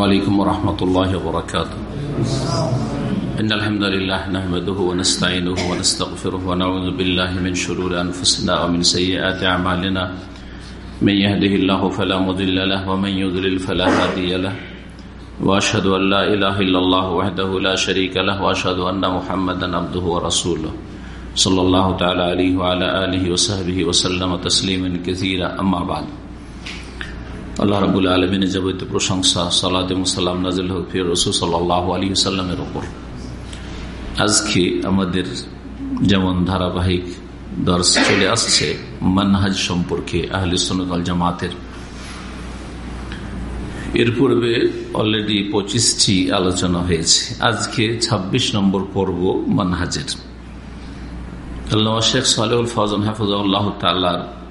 عليكم ورحمة الله وبركاته إن الحمد لله نحمده ونستعينه ونستغفره ونعوذ بالله من شرور أنفسنا ومن سيئات أعمالنا من يهده الله فلا مضل له ومن يضلل فلا هادي له۔ وأشهد أن لا إله إلا الله وحده لا شريك له وأشهد أن محمدا عبده ورسوله صلى الله تعالى عليه وعلى آله وصحبه وسلم تسليما كثيرا أما بعد۔ আল্লাহ রাবুল আলমিনের যাবতীয় প্রশংসা সালাদ মুসাল্লাম নাজিল হফির রসুল সাল্লাহ আলী সাল্লামের ওপর আজকে আমাদের যেমন ধারাবাহিক দর্শ চলে আসছে মানহাজ সম্পর্কে আহলে সোনাল জামাতের। এর পূর্বে অলরেডি পঁচিশটি আলোচনা হয়েছে। আজকে ২৬ নম্বর পর্ব মানহাজের। আল্লাহ শেখ সালেউল ফজন হাফুজাউল্লাহ তাল্লার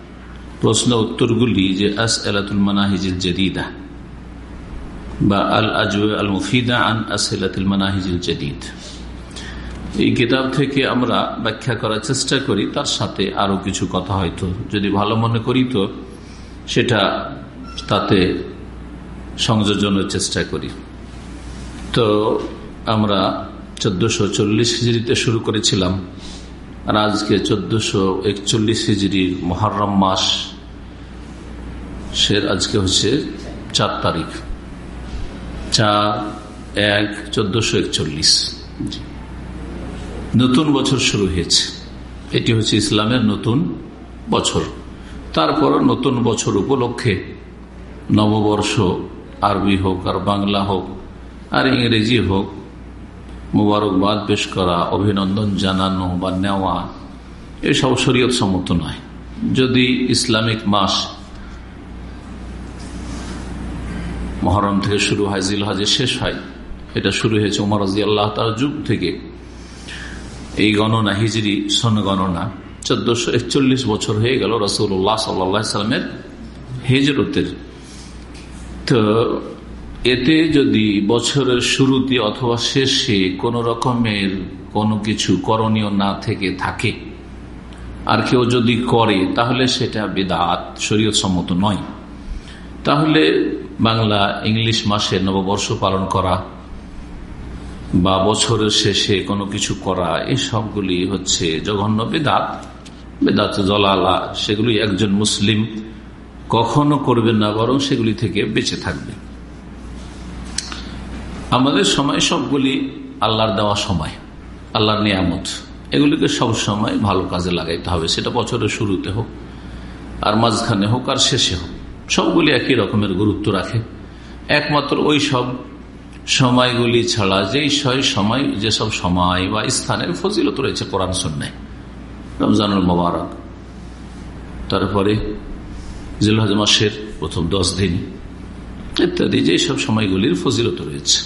প্রশ্ন উত্তরগুলি যে আস এলাতুল মানাহিজিল জদিদা বা আল আজ আল মুফিদা আন আস আলাতুল মানাহিজিল জদিদ। এই কিতাব থেকে আমরা ব্যাখ্যা করার চেষ্টা করি, তার সাথে আরও কিছু কথা হয়তো। যদি ভালো মনে করি তো সেটা তাতে সংযোজনের চেষ্টা করি। তো আমরা চোদ্দশো চল্লিশ হিজড়িতে শুরু করেছিলাম, আর আজকে চোদ্দশো একচল্লিশ হিজড়ির মহরম মাস সের আজকে হচ্ছে চার তারিখ। চার, এক, চোদ্দশো একচল্লিশ। নতুন বছর শুরু হয়েছে। এটি হচ্ছে ইসলামের নতুন বছর। তারপর নতুন বছর উপলক্ষে নববর্ষ আরবি হোক আর বাংলা হোক আর ইংরেজি হোক, মুবারকবাদ পেশ করা, অভিনন্দন জানানো বা নেওয়া, এসব শরীয়ত সম্মত নয়। যদি ইসলামিক মাস মহরম থেকে শুরু হয় জিল শেষ হয়। এটা শুরু হয়েছে উমর রাজি আল্লাহ তার যুগ থেকে। এই গণনা হিজড়ি সন গণনা চোদ্দশো একচল্লিশ বছর হয়ে গেল রসুল্লাহ সাল্লা সাল্লামের হেজরতের। তো এতে যদি বছরের শুরুতে অথবা শেষে কোন রকমের কোনো কিছু করণীয় না থেকে থাকে, আর কেউ যদি করে, তাহলে সেটা বেদাত শরীয়ত সম্মত নয়। তাহলে বাংলা ইংলিশ মাসে নববর্ষ পালন করা বা বছরের শেষে কোনো কিছু করা, এই সবগুলি হচ্ছে জঘন্য বেদাত। বেদাত জলালা, সেগুলি একজন মুসলিম কখনো করবেন না, বরং সেগুলি থেকে বেঁচে থাকবে। আমাদের সময় সবগুলি আল্লাহর দেওয়া সময়, আল্লাহর নিয়ামত। এগুলিকে সব সময় ভালো কাজে লাগাইতে হবে, সেটা বছরের শুরুতে হোক, আর মাঝখানে হোক, আর শেষে হোক। সবগুলি একই রকমের গুরুত্ব রাখে। একমাত্র ওই সব সময়গুলি ছাড়া যেই সময় যেসব সময় বা স্থানের ফজিলত রয়েছে কোরআন সন্ন্যায় রমজানুল মোবারক। তারপরে জিলহজ মাসের প্রথম দশ দিন, ইত্যাদি যেসব সময়গুলির ফজিলত রয়েছে।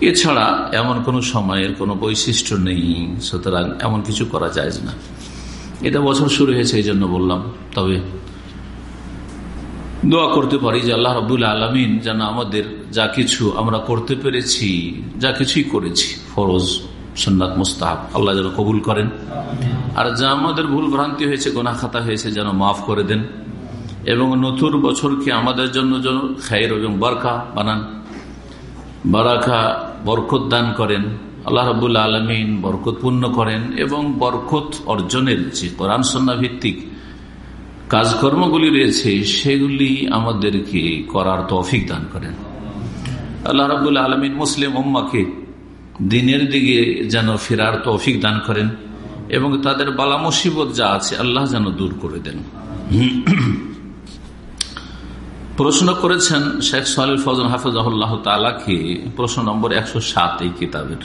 এছাড়া এমন কোন সময়ের কোনো বৈশিষ্ট্য নেই, সুতরাং এমন কিছু করা যায় না। এটা বছর শুরু হয়েছে এই জন্য বললাম। তবে দোয়া করতে পারি যে আল্লাহ রবুল আলমিন যেন আমাদের যা কিছু আমরা করতে পেরেছি, যা কিছুই করেছি, ফরজ সন্ন্যাত মুস্তাহাব, আল্লাহ যেন কবুল করেন। আর যা আমাদের ভুল ভ্রান্তি হয়েছে গোনা খাতা হয়েছে, যেন মাফ করে দেন। এবং নতুন বছরকে আমাদের জন্য যেন খায়ের এবং বরকা বানান। বারাকা বরকত দান করেন। আল্লাহ রবুল্লা আলমিন বরকতপূর্ণ করেন এবং বরকত অর্জনের যে কোরআন সন্না ভিত্তিক কাজকর্মগুলি রয়েছে, সেগুলি আমাদেরকে করার তৌফিক দান করেন। আল্লাহ রবুল্লা আলমিন মুসলিম উম্মাকে দিনের দিকে যেন ফেরার তৌফিক দান করেন এবং তাদের বালা মুসিবত যা আছে আল্লাহ যেন দূর করে দেন। প্রশ্ন করেছেন শেখ সালিল ফজল হাফিজাহুল্লাহ তালাকে প্রশ্ন নম্বর একশো সাত এই কিতাবের।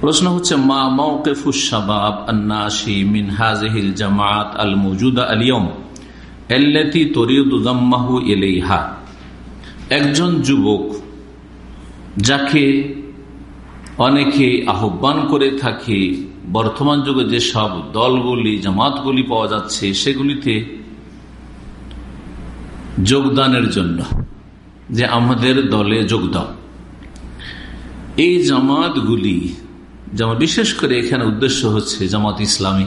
প্রশ্ন হচ্ছে, মা মৌকেফুসাবাব জামাত আল মজুদা আলিয়ম এল্লেতি তরিউদ্দাম্মাহু এলেইহা একজন যুবক যাকে অনেকে আহ্বান করে থাকে, বর্তমান যুগে যে সব দলগুলি, জামাতগুলি পাওয়া যাচ্ছে, সেগুলিতে যোগদানের জন্য, যে আমাদের দলে যোগ দাও এই জামাতগুলি যেমন বিশেষ করে এখানে উদ্দেশ্য হচ্ছে জামাত ইসলামী,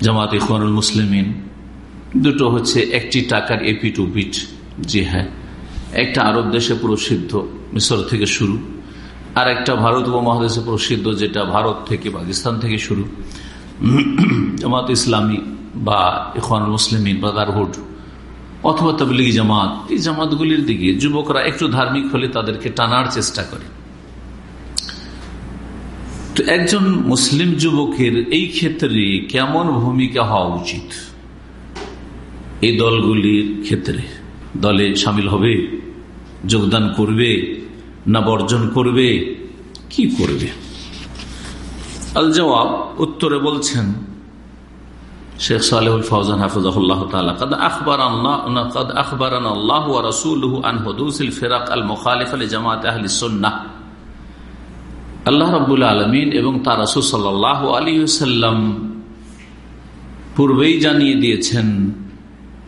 জামাত ইখওয়ানুল মুসলিমিন। দুটো হচ্ছে, একটি টাকার এপি টু বিট, জি হ্যাঁ একটা আরব দেশে প্রসিদ্ধ মিশর থেকে শুরু, আর একটা ভারত উপমহাদেশে প্রসিদ্ধ, যেটা ভারত থেকে পাকিস্তান থেকে শুরু। জামাত ইসলামী বা ইখান মুসলিম ব্রাদারহুড অথবা তবলিগি জামাত, এই জামাতগুলির দিকে যুবকরা একটু ধার্মিক হলে তাদেরকে টানার চেষ্টা করে। তো একজন মুসলিম যুবকের এই ক্ষেত্রে কেমন ভূমিকা হওয়া উচিত এই দলগুলির ক্ষেত্রে দলে সামিল হবে যোগদান করবে না বর্জন করবে কি করবে আল জবাব উত্তরে বলছেন শেখ সালেহুল ফৌজান হাফিজাহুল্লাহ তাআলা قد اخبرنا قد اخبرنا الله ورسوله عن حدوث الفرق المخالفه لجماعه اهل السنه আল্লাহ রাব্বুল আলমিন এবং তার রাসূল সাল্লাল্লাহু আলাইহি ওয়াসাল্লাম পূর্বেই জানিয়ে দিয়েছেন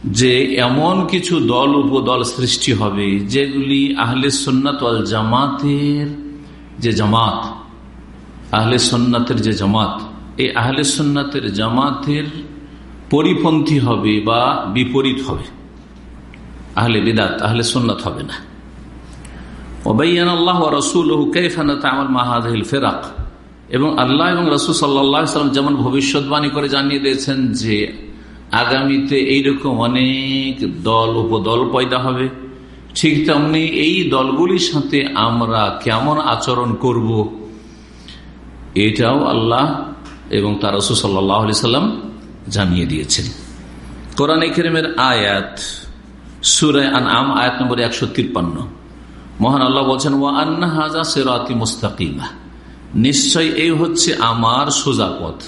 যে এমন কিছু দল, উপদল সৃষ্টি হবে যেগুলি আহলে সুন্নাত ওয়াল জামাতের যে জামাত, আহলে সুন্নাতের যে জামাত, এই আহলে সুন্নাতের জামাতের পরিপন্থী হবে বা বিপরীত হবে। আহলে বিদাত, আহলে সুন্নাত হবে না। ওবাইয়ান আল্লাহ রসুল মাহাদিল ফেরাক এবং আল্লাহ এবং রসুল সাল্লাম যেমন ভবিষ্যৎবাণী করে জানিয়ে দিয়েছেন যে আগামীতে এইরকম অনেক দল, উপদল পয়দা হবে। ঠিক তেমনি এই দলগুলির সাথে আমরা কেমন আচরণ করব, এটাও আল্লাহ এবং তার রসুল সাল্লাহ সাল্লাম জানিয়ে দিয়েছেন। কোরআন কেরিমের আয়াত সুরায় আন আম আয়াত নম্বর একশো তিপ্পান্ন। মহান আল্লাহ বলছেন ও আন্না হাজা সেরাতি মুস্তাকিমা। নিশ্চয় এই হচ্ছে আমার সোজাপথ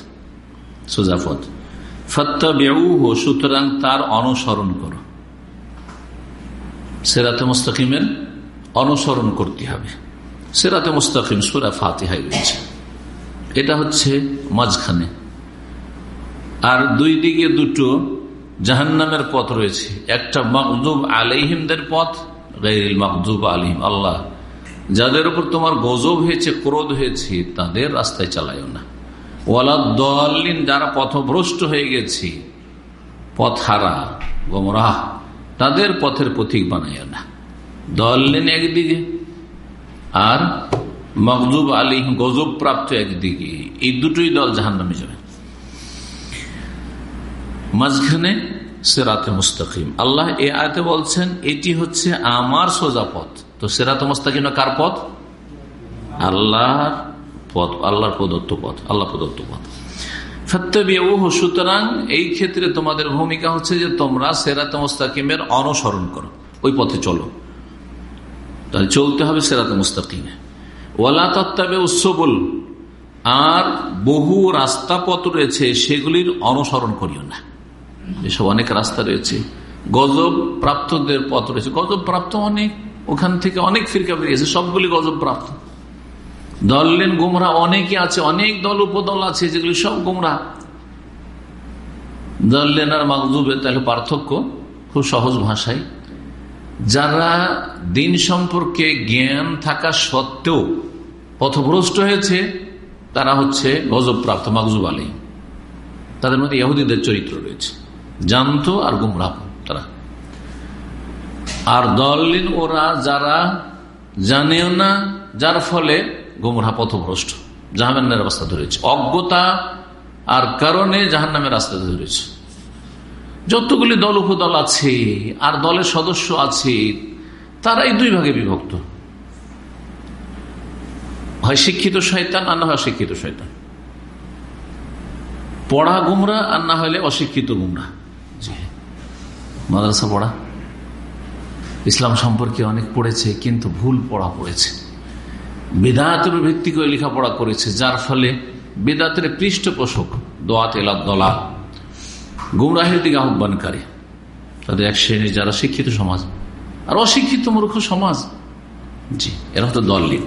সোজাপথ ফত্তা বেউ সুতরাং তার অনুসরণ করো। সেরাতে মুস্তাকিমের অনুসরণ করতে হবে। সেরাতে মুস্তাকিম, সুরা ফাতিহাই রয়েছে। এটা হচ্ছে মাঝখানে। আর দুই দিকে দুটো জাহান্নামের পথ রয়েছে। একটা মকদুব আলিহিমদের পথ আলিম, আল্লাহ, যাদের উপর তোমার গজব হয়েছে, ক্রোধ হয়েছে, তাদের রাস্তায় চালাইও না। ওয়ালা দলিন যারা পথভ্রষ্ট হয়ে গেছে পথ হারা গোমরাহ, তাদের পথের পথিক বানাইও না। দলিন একদিকে আর মকদুব আলী গজব প্রাপ্ত একদিকে। এই দুটোই দল জাহান নামে যাবে। মাঝখানে সেরাতে মুস্তাকিম। আল্লাহ এ আয়তে বলছেন, এটি হচ্ছে আমার সোজা পথ। তো সেরাতে মুস্তাকিম কার পথ? আল্লাহর পথ, আল্লাহর প্রদত্ত পথ আল্লাহ প্রদত্ত পথ। সুতরাং এই ক্ষেত্রে তোমাদের ভূমিকা হচ্ছে যে তোমরা সেরাতে মুস্তাকিমের অনুসরণ করো, ওই পথে চলো। তাহলে চলতে হবে সেরাতে মুস্তাকিমে। ওয়ালা তত্ত্বে উৎসবল আর বহু রাস্তা পথ রয়েছে সেগুলির অনুসরণ করিও না। এসব অনেক রাস্তা রয়েছে। গজব প্রাপ্তদের পথ রয়েছে। গজব প্রাপ্ত অনেক, ওখান থেকে অনেক ফিরকা বেরিয়েছে। সবগুলি গজব প্রাপ্ত। দললেন গুমরা, অনেকে আছে, অনেক দল, উপদল আছে, যেগুলি সব গুমরা। দললেন আর মাকদুবের তাহলে পার্থক্য খুব সহজ ভাষায়। যারা দিন সম্পর্কে জ্ঞান থাকা সত্ত্বেও পথভ্রষ্ট হয়েছে, তারা হচ্ছে গজব প্রাপ্ত মাকজুব আলী। তাদের মধ্যে ইহুদিদের চরিত্র রয়েছে। জানতো আর গুমরা তারা। আর দলিন ওরা যারা জানেও না, যার ফলে গুমরা পথভ্রষ্ট, জাহান্নামের রাস্তা ধরেছে। অজ্ঞতা আর কারণে জাহান্নামের রাস্তা ধরেছে। যতগুলি দল উপদল আছে আর দলের সদস্য আছে তারা এই দুই ভাগে বিভক্ত। হয় শিক্ষিত শয়তান আর না হয় অশিক্ষিত শয়তান। পড়া গুমরা আর না হলে অশিক্ষিত গুমরা মাদ্রাসা পড়া। ইসলাম সম্পর্কে অনেক পড়েছে, কিন্তু ভুল পড়া পড়েছে। বেদাতের ভিত্তি করে লেখাপড়া করেছে, যার ফলে বেদাতের পৃষ্ঠপোষক দোয়াত এলাদ দলা গুমরাহের দিকে আহ্বানকারী। তাদের এক শ্রেণির যারা শিক্ষিত সমাজ, আর অশিক্ষিত মূর্খ সমাজ, জি, এরা হতো দল লিগ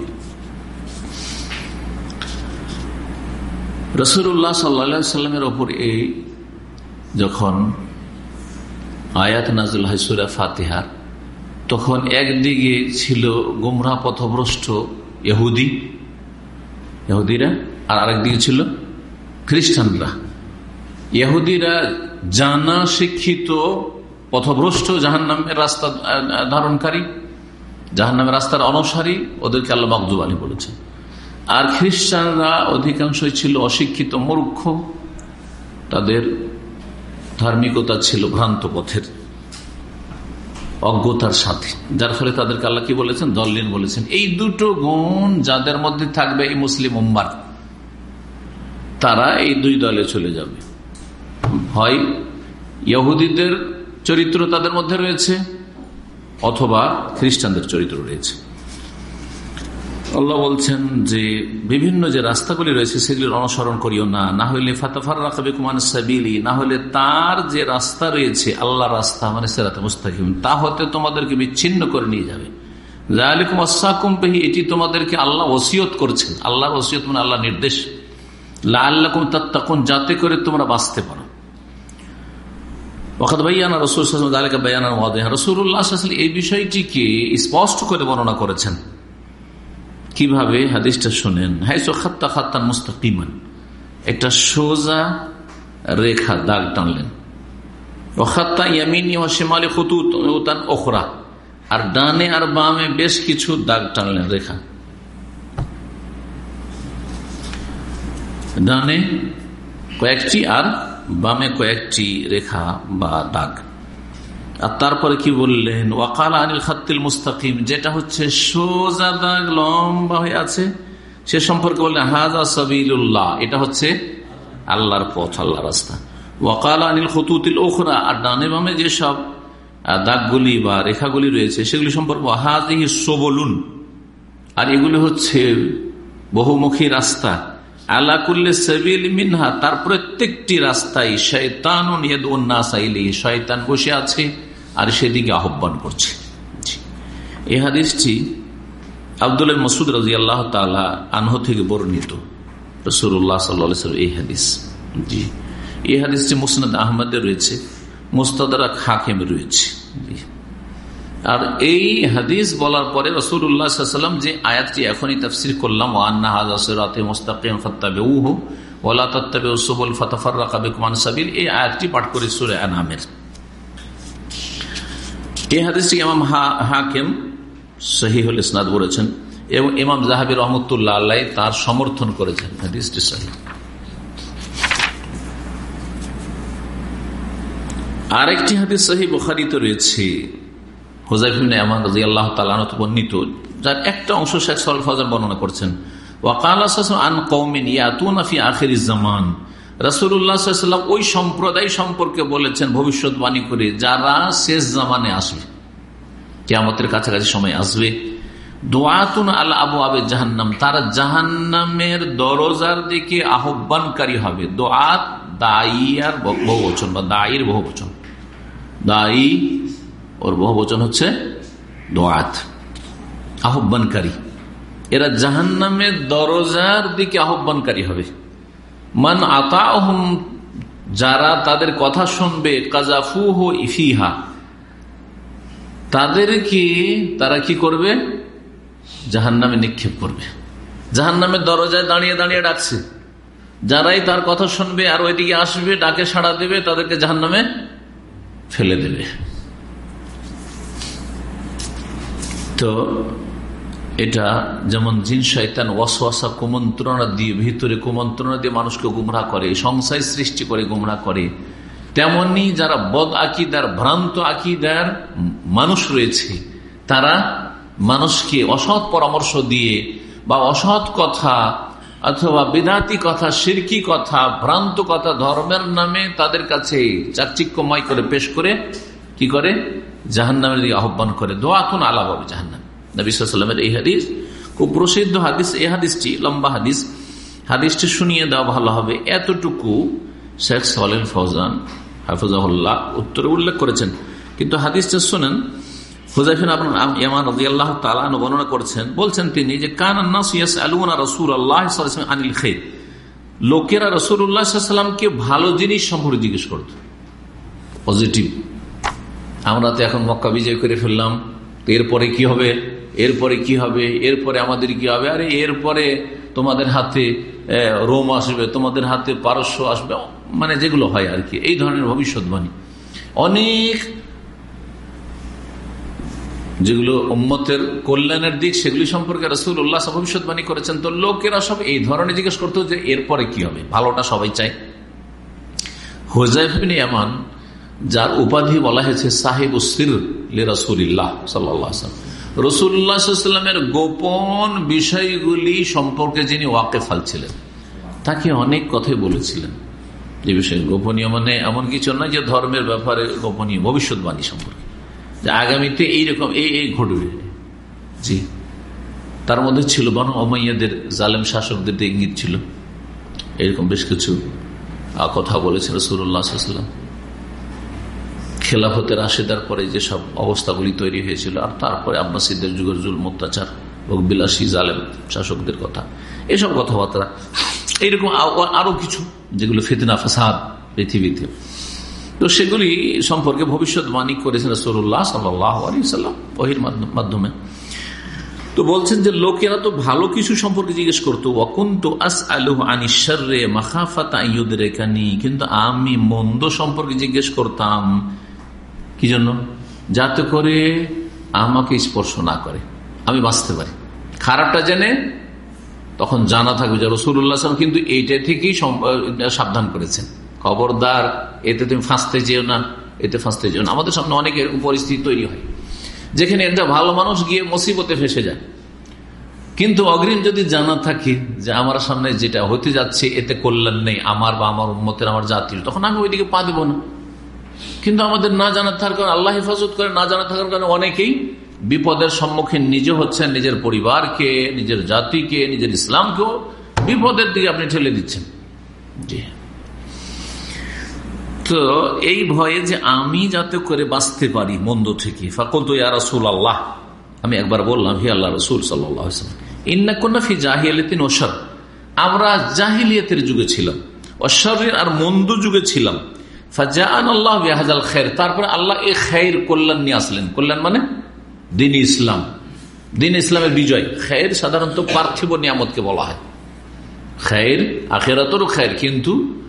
রসুল্লাহ সাল্লা সাল্লামের ওপর এই যখন আয়াত নাজুল হাসুরা ফাতেহার। তখন একদিকে ছিল গুমরা পথভ্রষ্ট ইহুদি, ইহুদিরা, আর আরেকদিকে ছিল খ্রিস্টানরা। ইহুদিরা জানা শিক্ষিত, পথভ্রষ্ট জাহান নামের রাস্তা ধারণকারী, জাহান্নামের রাস্তার অনুসারী, ওদেরকে আল্লাহ মকদুব আলী বলেছেন। আর খ্রিস্টানরা অধিকাংশই ছিল অশিক্ষিত মূর্খ, তাদের ধার্মিকতা ছিল ভ্রান্ত পথের অজ্ঞতার সাথে। যার ফলে তাদেরকে আল্লাহ কি বলেছেন? দলিন বলেছেন। এই দুটো গুণ যাদের মধ্যে থাকবে এই মুসলিম উম্মার, তারা এই দুই দলে চলে যাবে। হয় ইহুদিদের চরিত্র তাদের মধ্যে রয়েছে, অথবা খ্রিস্টানদের চরিত্র রয়েছে। আল্লাহ বলছেন যে বিভিন্ন যে রাস্তাগুলি রয়েছে, সেগুলির অনুসরণ করিও না। না হলে ফাতাফার রাখাবে কুমান সাবিলি, না হলে তার যে রাস্তা রয়েছে আল্লাহ রাস্তা মানে সেরাতে মুস্তাকিম, তা হতে তোমাদেরকে বিচ্ছিন্ন করে নিয়ে যাবে। পেহি এটি তোমাদেরকে আল্লাহ ওসিয়ত করছেন। আল্লাহর ওসিয়ত মানে আল্লাহ নির্দেশ। লা আল্লাহ তখন যাতে করে তোমরা বাঁচতে পারো। এই বিষয়টিকে স্পষ্ট করে বর্ণনা করেছেন। কীভাবে হাদিসটা শোনেন? হাই খাত্তা খাত্তান মুস্তাকিমান। একটা সোজা রেখা দাগ টানলেন। ওখাত্তা ইয়ামিনী ও শেমালি খুতুতান ওখরা আর ডানে আর বামে বেশ কিছু দাগ টানলেন রেখা। ডানে কয়েকটি আর বামে কয়েকটি রেখা বা দাগ। আর তারপরে কি বললেন? ওয়াকাল আনিল খাত্তিল মুস্তাকিম, যেটা হচ্ছে সোজা দাগ লম্বা হয়ে আছে। সে সম্পর্কে বললেন, হাজা সাবিল্লাহ এটা হচ্ছে আল্লাহর পথ আল্লাহ রাস্তা। ওয়াকাল আনিল খতুতিল ওখরা আর ডানে বামে যেসব দাগগুলি বা রেখাগুলি রয়েছে, সেগুলি সম্পর্কে হাজি সোবলুন, আর এগুলি হচ্ছে বহুমুখী রাস্তা। আলাকুল্লে সেবিল মিনহা, তার প্রত্যেকটি রাস্তায় শয়তান শয়তান বসে আছে। আর সেদিকে আহ্বান করছে। এ হাদিসটি আবদুল মসুদ রাজি আল্লাহ তালা আনহ থেকে বর্ণিত। রসুল্লাহ সাল্লাম এই হাদিস। জি। এই হাদিসটি মুসনাদ আহমদে রয়েছে, মুস্তাদারা খাকেমে রয়েছে। আর এই হাদিস বলার পরে রসুল্লাহাম যে আয়াতটি এখনই তফসির করলাম ওয়ান্না হাজাতে মোস্তাকিম ফত্তাবে উহু ওলা তত্তাবে উসবুল ফতফর রাকাবে কুমান সাবিল। এই আয়াতটি পাঠ করে সুরে আনামের। এই হাদিসটি ইমাম হাকিম সহিহুল ইসনাদ বলেছেন এবং ইমাম জাহাবি রহমতুল্লাহ আল্লাহ তার সমর্থন করেছেন। হাদিসটি সহি। আরেকটি হাদিস সহি বুখারিতে রয়েছে। তালানত যার একটা অংশ শেখ সল ফজার বর্ণনা করছেন। ওয়াকাল আন কৌমিন ইয়াতুন আফি আখের জামান। রাসুল্লাহাম ওই সম্প্রদায় সম্পর্কে বলেছেন ভবিষ্যৎবাণী করে, যারা শেষ জামানে আসবে, কেয়ামতের কাছাকাছি সময় আসবে, দোয়াতুন আল আবু আবে জাহান্নাম, তারা জাহান্নামের দরজার দিকে আহ্বানকারী হবে। দোয়াত দায়ী বহু বচন বা দায়ীর বহু বচন দায়ী ওর বহু বচন হচ্ছে দোয়াত, আহ্বানকারী। এরা জাহান্নামের দরজার দিকে আহ্বানকারী হবে। মান আতা যারা তাদের কথা শুনবে কাজাফু হো ইফিহা তাদেরকে তারা কি করবে? জাহান নামে নিক্ষেপ করবে। জাহান নামের দরজায় দাঁড়িয়ে দাঁড়িয়ে ডাকছে। যারাই তার কথা শুনবে আর ওইদিকে আসবে, ডাকে সাড়া দেবে, তাদেরকে জাহান নামে ফেলে দেবে। তো এটা যেমন জিন শৈতান ওয়াসওয়াসা, কুমন্ত্রণা দিয়ে, ভিতরে কুমন্ত্রণা দিয়ে মানুষকে গুমরা করে, সংশয় সৃষ্টি করে গুমরা করে, তেমনি যারা বদ আকিদার, ভ্রান্ত আকিদার মানুষ রয়েছে, তারা মানুষকে অসৎ পরামর্শ দিয়ে বা অসৎ কথা অথবা বিদাতি কথা, সিরকি কথা, ভ্রান্ত কথা ধর্মের নামে তাদের কাছে চাকচিক্যময় করে পেশ করে কি করে? জাহান্নামের দিকে আহ্বান করে। দোয়া কোন আলাপ হবে জাহান্নাম। নবিসামের এই হাদিস। খুব প্রসিদ্ধ হাদিস, এই হাদিসটি, লম্বা হাদিস। হাদিসটি শুনিয়ে দেওয়া ভালো হবে। এতটুকু শেখ সালেন ফৌজান, হাফিজাহুল্লাহ উত্তরে উল্লেখ করেছেন। কিন্তু হাদিসটা শোনেন আপনার আল্লাহ বলছেন তিনি যে রসুল আল্লাহ আনিল লোকেরা ভালো জিনিস জিজ্ঞেস করত। পজিটিভ। আমরা তো এখন মক্কা বিজয় করে ফেললাম। এরপরে কি হবে? এরপরে কি হবে? এরপরে আমাদের কি হবে? আরে এরপরে তোমাদের হাতে রোম আসবে, তোমাদের হাতে পারস্য আসবে মানে যেগুলো হয় আর কি। এই ধরনের ভবিষ্যৎবাণী। অনেক যেগুলো উম্মতের কল্যাণের দিক, সেগুলি সম্পর্কে রসুল উল্লাহ ভবিষ্যৎবাণী করেছেন। তো লোকেরা সব এই ধরনের জিজ্ঞেস করতো যে এরপরে কি হবে? ভালোটা সবাই চায়। হোজাইফিন এমন যার উপাধি বলা হয়েছে সাহেব উসির রসুল্লাহ সাল্লাম রসুল্লাহামের গোপন বিষয়গুলি সম্পর্কে যিনি ওয়াকেফাল ছিলেন, তাকে অনেক কথাই বলেছিলেন। যে বিষয়ে গোপনীয় মানে এমন কিছু নয় যে ধর্মের ব্যাপারে গোপনীয়, ভবিষ্যৎবাণী সম্পর্কে। যে আগামীতে এইরকম এই এই ঘটবে। জি। তার মধ্যে ছিল বন অমাইয়াদের জালেম শাসকদের ইঙ্গিত ছিল। এরকম বেশ কিছু কথা বলেছিল সুরুল্লাহাম খেলাফতের আশেদার পরে যেসব অবস্থাগুলি তৈরি হয়েছিল, আর তারপরে আব্বাসীদের যুগের জুল অত্যাচার বিলাসী জালেম শাসকদের কথা। এসব কথাবার্তা, এইরকম আরও কিছু, যেগুলো ফিতনা, ফাসাদ পৃথিবীতে। তো সেগুলি সম্পর্কে ভবিষ্যৎবাণী করেছেন রসুল্লাহ সাল্লাম ওহির মাধ্যমে। তো বলছেন যে লোকেরা তো ভালো কিছু সম্পর্কে জিজ্ঞেস করতো আস কিন্তু আমি মন্দ সম্পর্কে জিজ্ঞেস করতাম কি জন্য যাতে করে আমাকে স্পর্শ না করে। আমি বাঁচতে পারি। খারাপটা জেনে তখন জানা থাকবে যে রসুল্লাহ কিন্তু এইটা থেকেই সাবধান করেছেন। খবরদার, এতে তুমি ফাঁসতে যেও না, এতে ফাঁসতে যেও না। আমাদের সামনে অনেক এরকম পরিস্থিতি তৈরি হয়। যেখানে একটা ভালো মানুষ গিয়ে মুসিবতে ফেসে যায়। কিন্তু অগ্রিম যদি জানা থাকে যে আমার সামনে যেটা হতে যাচ্ছে, এতে কল্যাণ নেই, আমার বা আমার উন্মতের আমার জাতির, তখন আমি ওইদিকে পা দেবো না। কিন্তু আমাদের না জানা থাকার কারণে, আল্লাহ হেফাজত করে না জানা থাকার কারণে অনেকেই বিপদের সম্মুখীন নিজে হচ্ছেন, নিজের পরিবারকে, নিজের জাতিকে, নিজের ইসলামকেও বিপদের দিকে আপনি ঠেলে দিচ্ছেন। তো এই ভয়ে যে আমি যাতে করে বাঁচতে পারি মন্দ থেকে ফাকল তো ইয়া রসুল আল্লাহ আমি একবার বললাম, হি আল্লাহ রসুল সাল্লাম ইন্নাকন্নাফি জাহিয়ালিন ওসর আমরা জাহিলিয়াতের যুগে ছিলাম অশ্বরের আর মন্দ যুগে ছিলাম। আল্লাহ খের তারপরে আল্লাহ এ খের কল্যাণ নিয়ে আসলেন। কল্যাণ মানে দিন ইসলাম। দিন ইসলামের বিজয়। খের সাধারণত পার্থিব নিয়ামতকে বলা হয়। খের আখেরাতরও খের কিন্তু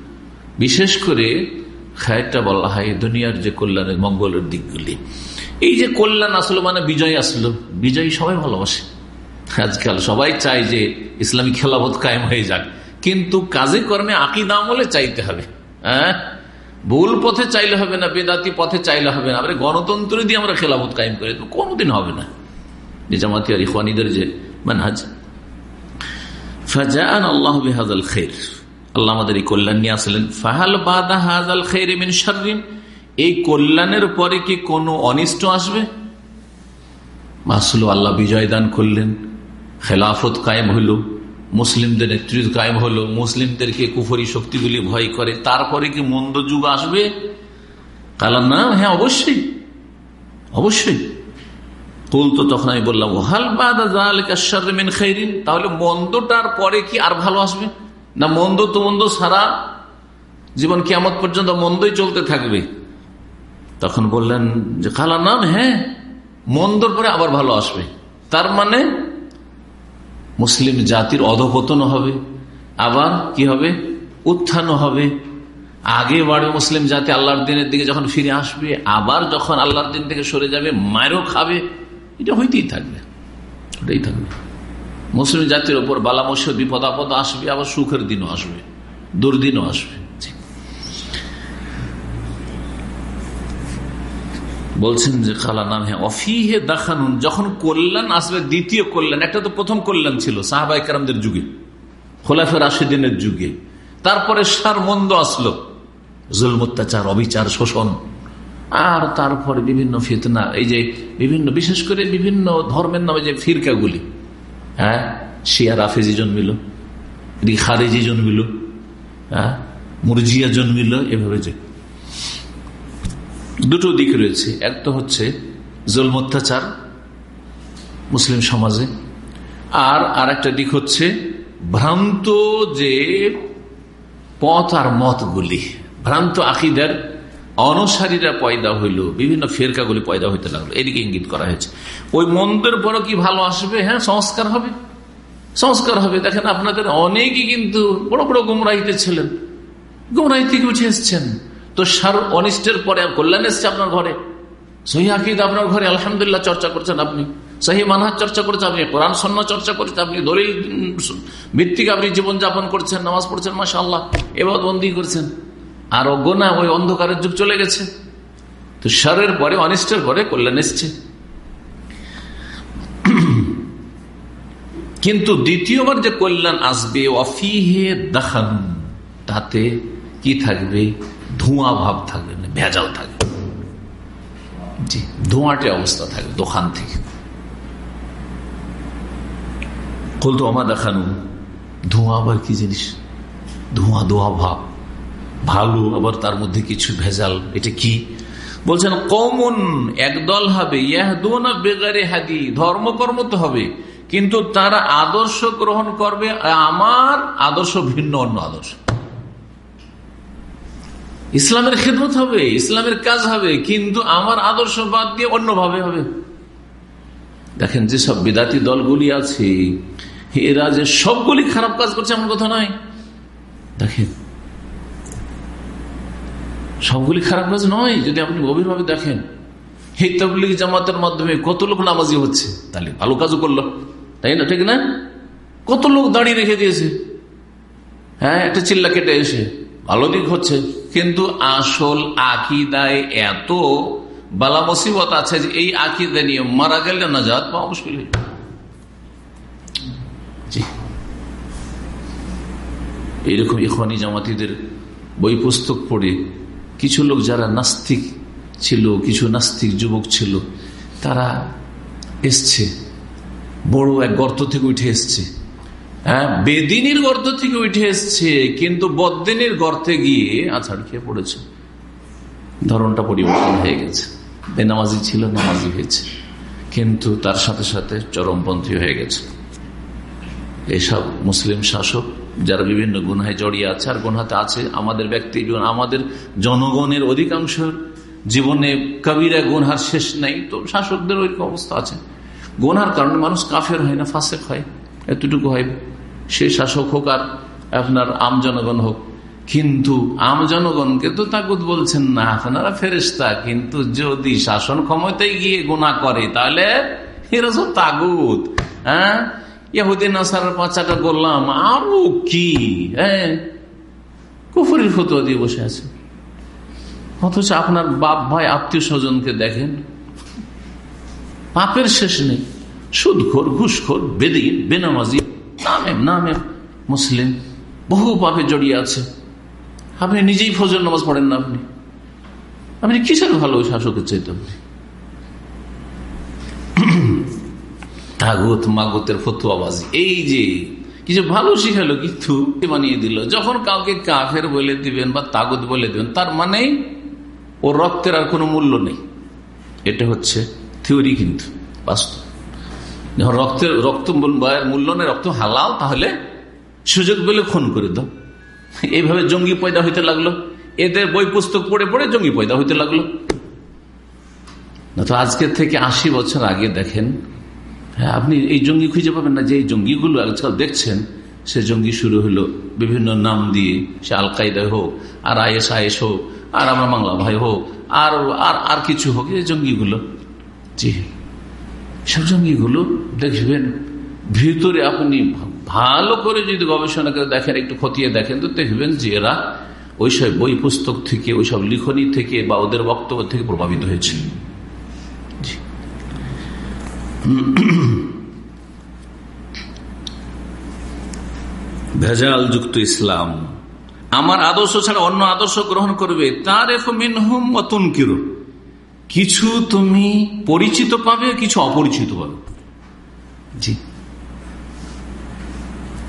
বিশেষ করে খায়রটা বলা হয় দুনিয়ার যে কল্যাণের মঙ্গলের দিকগুলি। এই যে কল্যাণ আসলো মানে বিজয় আসলো। বিজয়ী সবাই ভালোবাসে। আজকাল সবাই চায় যে ইসলামী খেলাবোধ কায়েম হয়ে যাক। কিন্তু কাজে কর্মে আকিদ আমলে চাইতে হবে। হ্যাঁ? ভুল পথে চাইলে হবে না, বেদাতি পথে চাইলে হবে না। আমরা গণতন্ত্র দিয়ে আমরা খেলাফত কায়েম করে কোনোদিন হবে না। নিজামাতি জামাতি আর ইফানিদের যে মানহাজ। ফাজান আল্লাহ বেহাজ খের আল্লাহ আমাদের এই কল্যাণ নিয়ে আসলেন। ফাহাল বাদা হাজাল এই কল্যাণের পরে কি অনিষ্ট আসবে? আল্লাহ বিজয় দান করলেন। খেলাফত কায়েম হইল। মুসলিমদের নেতৃত্ব কায়েম হলো, মুসলিমদেরকে কুফরি শক্তিগুলি ভয় করে, তারপরে কি মন্দ যুগ আসবে? কালাম, না হ্যাঁ অবশ্যই অবশ্যই। কুল তো তখন আমি বললাম ওহাল বাদা তাহলে মন্দটার পরে কি আর ভালো আসবে? না, মন্দ তো মন্দ সারা জীবন কিয়ামত পর্যন্ত মন্দই চলতে থাকবে। তখন বললেন যে খালা নাম হ্যাঁ মন্দর পরে আবার ভালো আসবে। তার মানে মুসলিম জাতির অধপতন হবে, আবার কি হবে? উত্থানও হবে। আগে বাড়বে মুসলিম জাতি আল্লাহর দিনের দিকে যখন ফিরে আসবে, আবার যখন আল্লাহর দিন থেকে সরে যাবে, মায়েরও খাবে। এটা হইতেই থাকবে। ওটাই থাকবে। মুসলিম জাতির ওপর বালামস্য বিপদ আপদ আসবে, আবার সুখের দিনও আসবে, দুর্দিনও আসবে। বলছেন যে, খালা নাম হ্যাঁ অফিহে দেখানুন, যখন কল্যাণ আসবে, দ্বিতীয় কল্যাণ, একটা তো প্রথম কল্যাণ ছিল সাহাবাই কারামদের যুগে খোলাফের আশিদিনের যুগে, তারপরে সার মন্দ আসলো জুলম অত্যাচার অবিচার, শোষণ, আর তারপরে বিভিন্ন ফিতনা, এই যে বিভিন্ন, বিশেষ করে বিভিন্ন ধর্মের নামে যে ফিরকাগুলি হ্যাঁ শিয়া রাফেজি জন্মিল খারেজি জন্মিল হ্যাঁ মুরজিয়া জন্মিল, এভাবে যে দুটো দিক রয়েছে। এক তো হচ্ছে জলম অত্যাচার মুসলিম সমাজে। আর আর একটা দিক হচ্ছে ভ্রান্ত যে পথ আর মতগুলি। ভ্রান্ত আকিদার অনসারীরা পয়দা হইল, বিভিন্ন ফেরকাগুলি পয়দা হইতে লাগল। এদিকে ইঙ্গিত করা হয়েছে। ওই মন্দের পর কি ভালো আসবে? হ্যাঁ সংস্কার হবে। সংস্কার হবে। দেখেন, আপনাদের অনেকেই কিন্তু বড় বড় গুমরাহিতে ছিলেন। গুমরাহি থেকে উঠে এসছেন। তো সার অনিষ্টের পরে কল্যাণ এসছে আপনার ঘরে। সহি আকিদ আপনার ঘরে, আলহামদুলিল্লাহ চর্চা করছেন আপনি। সহি মানহাজ চর্চা করছেন আপনি, কোরআন সন্ন্য চর্চা করছেন আপনি, দলিল ভিত্তিক আপনি জীবনযাপন করছেন, নামাজ পড়ছেন মাসা আল্লাহ এবার বন্দি করছেন। আর অজ্ঞনা ওই অন্ধকারের যুগ চলে গেছে। তো সারের পরে, অনিষ্টের পরে কল্যাণ এসছে। কিন্তু দ্বিতীয়বার যে কল্যাণ আসবে অফিহে দেখান তাতে কি থাকবে? ধোঁয়া ভাব থাকবে না ভেজাল থাকবে জি, ধোঁয়াটে অবস্থা থাকবে দোকান থেকে। তো আমার দেখানো, ধোঁয়া আবার কি জিনিস? ধোঁয়া ধোঁয়া ভাব। ভালো, আবার তার মধ্যে কিছু ভেজাল, এটা কি? বলছেন কমন একদল হবে বেগারে হাদি, ধর্মকর্ম তো হবে, কিন্তু তারা আদর্শ গ্রহণ করবে আমার আদর্শ ভিন্ন, অন্য আদর্শ। ইসলামের খেদমত হবে, ইসলামের কাজ হবে, কিন্তু আমার আদর্শ বাদ দিয়ে অন্যভাবে হবে। দেখেন যে সব বিদাতি দলগুলি আছে, এরা যে সবগুলি খারাপ কাজ করছে এমন কথা নয়। দেখেন, সবগুলি খারাপ কাজ নয়, যদি আপনি গভীরভাবে দেখেন এই জামাতের মাধ্যমে কত লোক নামাজি হচ্ছে, তাহলে ভালো কাজও করল, তাই না, ঠিক না? কত লোক দাঁড়িয়ে রেখে দিয়েছে। হ্যাঁ একটা চিল্লা কেটে এসে, ভালো দিক হচ্ছে। কিন্তু আসল আকিদায় এত বালা মুসিবত আছে যে এই আকিদা নিয়ে মারা গেলে না যাত পাওয়া মুশকিল জি। এইরকম ইখানি জামাতিদের বই পুস্তক পড়ে কিছু লোক যারা নাস্তিক ছিল, কিছু নাস্তিক যুবক ছিল, তারা এসছে, বড় এক গর্ত থেকে উঠে এসছে। হ্যাঁ বেদিনীর গর্ত থেকে উঠে এসছে, কিন্তু বদিনীর গর্তে গিয়ে আছাড় খেয়ে পড়েছে। ধরনটা পরিবর্তন হয়ে গেছে। বেনামাজি ছিল, নামাজি হয়েছে। কিন্তু তার সাথে সাথে চরমপন্থী হয়ে গেছে। এসব মুসলিম শাসক যারা বিভিন্ন গুনহায় জড়িয়ে আছে আর গুনহাতে আছে, আমাদের ব্যক্তি আমাদের জনগণের অধিকাংশ জীবনে কবিরা গুনহার শেষ নেই, তো শাসকদের ওই অবস্থা আছে। গোনার কারণে মানুষ কাফের হয় না, ফাঁসেক হয়, এতটুকু হয়। সে শাসক হোক আর আপনার আম জনগণ হোক। কিন্তু আম জনগণকে তো তাগুদ বলছেন না, আপনারা ফেরেস্তা কিন্তু যদি শাসন ক্ষমতায় গিয়ে গুণা করে, তাহলে এরা সব হ্যাঁ? আসার পাঁচাটা করলাম আরও কি? হ্যাঁ? কুফুরির ফতুয়া দিয়ে বসে আছে। অথচ আপনার বাপ, ভাই, আত্মীয় স্বজনকে দেখেন, পাপের শেষ নেই। সুদখোর, ঘুষখোর, বেদিন, বেনামাজি নামে নামে মুসলিম, বহু পাপে জড়িয়ে আছে। আপনি নিজেই ফজর নামাজ পড়েন না আপনি। আপনি কিসের ভালো শাসকের চাইতে আপনি? তাগুত, মাগুতের ফতুয়াবাজি, এই যে কিছু ভালো শিখালো কিন্তু বানিয়ে দিল। যখন কাউকে কাফের বলে দিবেন বা তাগুত বলে দিবেন, তার মানে ও রক্তের আর কোনো মূল্য নেই। এটা হচ্ছে থিওরি কিন্তু, বাস্তব। যখন রক্তের, রক্ত মূল্য নেই রক্ত হালাও তাহলে সুযোগ পেলে খুন করে দাও। এইভাবে জঙ্গি পয়দা হইতে লাগল। এদের বই পুস্তক পড়ে পড়ে জঙ্গি পয়দা হইতে লাগল। তো আজকে থেকে আশি বছর আগে দেখেন হ্যাঁ আপনি এই জঙ্গি খুঁজে পাবেন না যে এই জঙ্গিগুলো আজকাল দেখছেন। সে জঙ্গি শুরু হলো বিভিন্ন নাম দিয়ে। সে আল কায়দায় হোক, আর আইএস আইএস হোক, আর আমার বাংলা ভাই হোক, আর আর আর কিছু হোক, এই জঙ্গিগুলো। জি। সব জঙ্গিগুলো দেখবেন ভিতরে আপনি ভালো করে যদি গবেষণা করে দেখেন, একটু খতিয়ে দেখেন, তো দেখবেন যে এরা ওইসব বই পুস্তক থেকে ওইসব লিখনি থেকে বা ওদের বক্তব্য থেকে প্রভাবিত হয়েছে। ভেজাল যুক্ত ইসলাম। আমার আদর্শ ছাড়া অন্য আদর্শ গ্রহণ করবে। তার মিনহুম অতুন কিরো কিছু তুমি পরিচিত পাবে কিছু অপরিচিত পাবে। জি।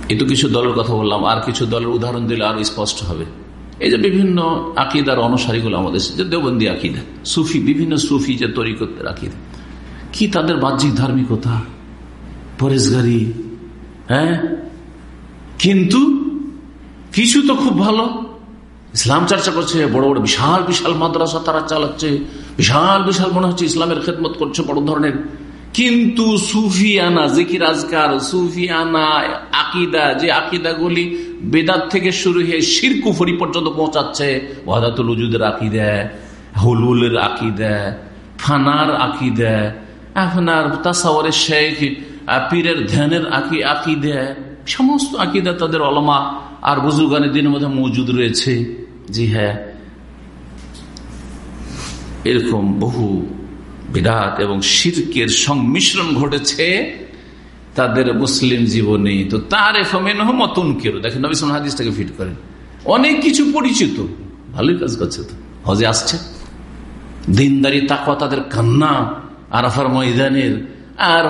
এই তো কিছু দলের কথা বললাম আর কিছু দলের উদাহরণ দিলে আরও স্পষ্ট হবে। এই যে বিভিন্ন আকিদার অনুসারীগুলো আমাদের যে দেবন্দি আকিদা সুফি বিভিন্ন সুফি যে তরিকতের আকিদা কি তাদের বাহ্যিক ধার্মিকতা? পরেশগারি হ্যাঁ? কিন্তু কিছু তো খুব ভালো। ইসলাম চর্চা করছে বড় বড় বিশাল বিশাল মাদ্রাসা তারা চালাচ্ছে বিশাল বিশাল মনে হচ্ছে ইসলামের খেদমত করছে বড় ধরনের। কিন্তু সুফিয়ানা, জিকির আজকার, সুফিয়ানা, আকিদা, যে আকিদাগুলি বেদাত থেকে শুরু হয়ে শিরকুফরি পর্যন্ত পৌঁছাচ্ছে, ওয়াদাতুল উজুদের আকিদা, হুলুলের আকিদা, ফানার আকিদা, আপনার তাসাওয়ারের শেখ পীরের ধ্যানের আকি, আকিদা, সমস্ত আকিদা তাদের অলমা আর বুজুগানের দিনের মধ্যে মজুদ রয়েছে। জি হ্যাঁ। এরকম বহু বিরাট এবং শিরকের সংমিশ্রণ ঘটেছে তাদের মুসলিম জীবনে। তো তার মতন কেউ দেখেন নবী হাদিসটাকে ফিট করেন। অনেক কিছু পরিচিত। ভালোই কাজ করছে তো। হজে আসছে। দিনদারি, তাকওয়া, তাদের কান্না, আরাফার ময়দানের আর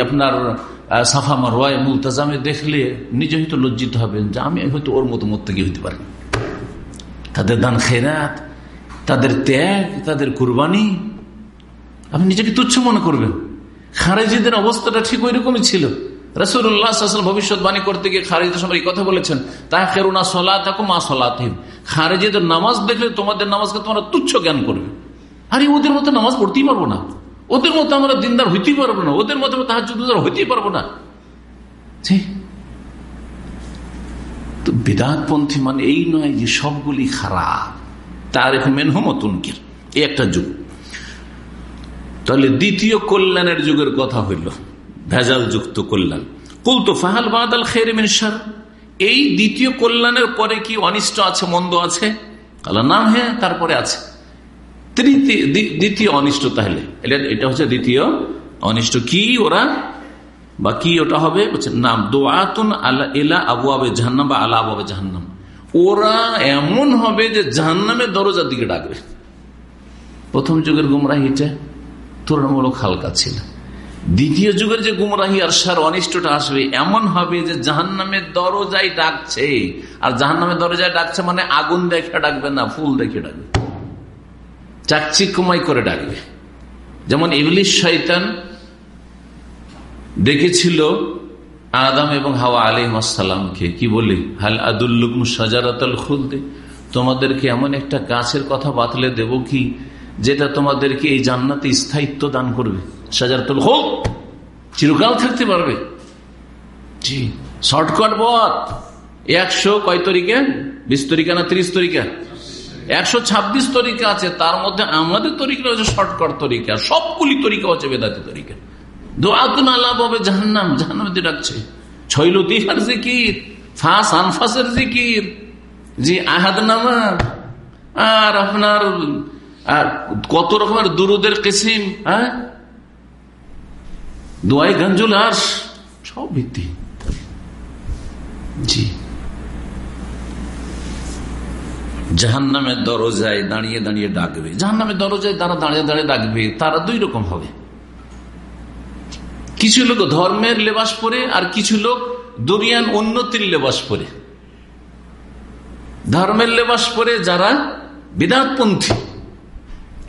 আপনার সাফা মারওয়ায়, মুলতাজামে দেখলে নিজে হয়তো লজ্জিত হবেন যে আমি হয়তো ওর মতো মত থেকে হইতে পারি। তাদের দান খেরাত তাদের ত্যাগ, তাদের কুরবানি, আপনি নিজেকে তুচ্ছ মনে করবেন। খারেজিদের অবস্থাটা ঠিক ওই রকমই ছিল রসুল্লাহ ভবিষ্যৎবাণী করতে গিয়ে কথা বলেছেন তা সলা মা নামাজ দেখলে তোমাদের নামাজকে তোমরা তুচ্ছ জ্ঞান করবে। আরে, ওদের মতো নামাজ পড়তেই পারব না। ওদের মতো আমরা পারব না। ওদের মতো পারব না। তো বেদাতপন্থী মানে এই নয় যে সবগুলি খারাপ। তার মেনহমতুনকির এই একটা যুগ। তাহলে দ্বিতীয় কল্যাণের যুগের কথা হইল, ভেজাল যুক্ত কল্যাণ। কুল তো ফাহাল বাদাল খের মিনসার এই দ্বিতীয় কল্যাণের পরে কি অনিষ্ট আছে, মন্দ আছে? নাম হ্যাঁ তারপরে আছে। দ্বিতীয় অনিষ্ট তাহলে। এটা হচ্ছে দ্বিতীয় অনিষ্ট। কি ওরা? বা কি ওটা হবে? নাম দোয়াতুন আল্লাহ এলা আবু আবে জাহান্নাম বা আল্লাহ আবু আবে জাহান্নাম। ওরা এমন হবে যে জাহান্নামের দরজার দিকে ডাকবে। প্রথম যুগের গুমরাহিটা তুলনামূলক হালকা ছিল। দ্বিতীয় যুগের যে গুমরাহি আর সার অনিষ্টটা আসবে, এমন হবে যে জাহান নামের দরজায় ডাকছে। আর জাহান নামের দরজায় ডাকছে মানে আগুন দেখে ডাকবে না, ফুল দেখে ডাকবে। চাকচিকমাই করে ডাকবে। যেমন ইবলিশ শৈতান দেখেছিল আদাম এবং হাওয়া আলিম আসসালামকে কি বলি হাল আদুল্লুকুম সাজারাতাল খুলতে তোমাদেরকে এমন একটা গাছের কথা বাতলে দেব কি, যেটা তোমাদেরকে এই জান্নাতে স্থায়িত্ব দান করবে। সাজারাতুল হোক চিরকাল থাকতে পারবে। জি, শর্টকাট পথ একশো কয় তরিকা? বিশ তরিকা না ত্রিশ তরিকা? একশো ছাব্বিশ তরিকা আছে, তার মধ্যে আমাদের তরিকা হচ্ছে শর্টকাট তরিকা। সবগুলি তরিকা হচ্ছে বেদাতি তরিকা। দোয়াতুন আল্লাহ পাবে জাহান্নাম, জাহান্নামে ডাকছে। ছৈলতিহার জিকির, ফাঁস আনফাসের জিকির। জি, আহাদ আর আপনার, আর কত রকমের দুরুদের কিসিম হ্যাঁ? দোয়াই গঞ্জুল আস সব ভিত্তি। জি। জাহান নামের দরজায় দাঁড়িয়ে দাঁড়িয়ে ডাকবে। জাহান নামের দরজায় তারা দাঁড়িয়ে দাঁড়িয়ে ডাকবে, তারা দুই রকম হবে। কিছু লোক ধর্মের লেবাস পরে আর কিছু লোক দরিয়ান উন্নতির লেবাস পরে। ধর্মের লেবাস পরে যারা বিদাতপন্থী,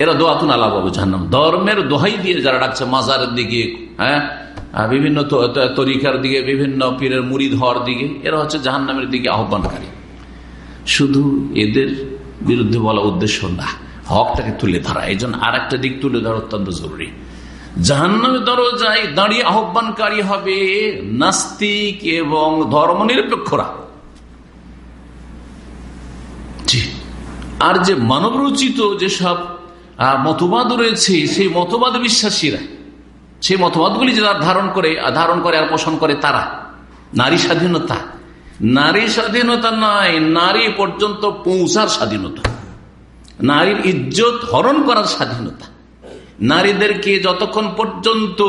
এরা দোয়াতুন আল্লাহ বাবু জাহান্নাম। ধর্মের দোহাই দিয়ে যারা ডাকছে মাজারের দিকে হ্যাঁ বিভিন্ন তরিকার দিকে, বিভিন্ন পীরের মুড়ি ধর দিকে, এরা হচ্ছে জাহান্নামের দিকে আহ্বানকারী। শুধু এদের বিরুদ্ধে বলা উদ্দেশ্য না, হকটাকে তুলে ধরা। এই জন্য আর একটা দিক তুলে ধরা অত্যন্ত জরুরি। জাহান্নামের দরজায় দাঁড়িয়ে আহ্বানকারী হবে নাস্তিক এবং ধর্ম নিরপেক্ষরা আর যে মানব রচিত যেসব মতবাদ রয়েছে, সেই মতবাদ বিশ্বাসীরা, সেই মতবাদগুলি যারা ধারণ করে ধারণ করে আর পোষণ করে তারা। নারী স্বাধীনতা। নারী স্বাধীনতা নয়, নারী পর্যন্ত পৌঁছার স্বাধীনতা। নারীর ইজ্জত হরণ করার স্বাধীনতা। নারীদেরকে যতক্ষণ পর্যন্ত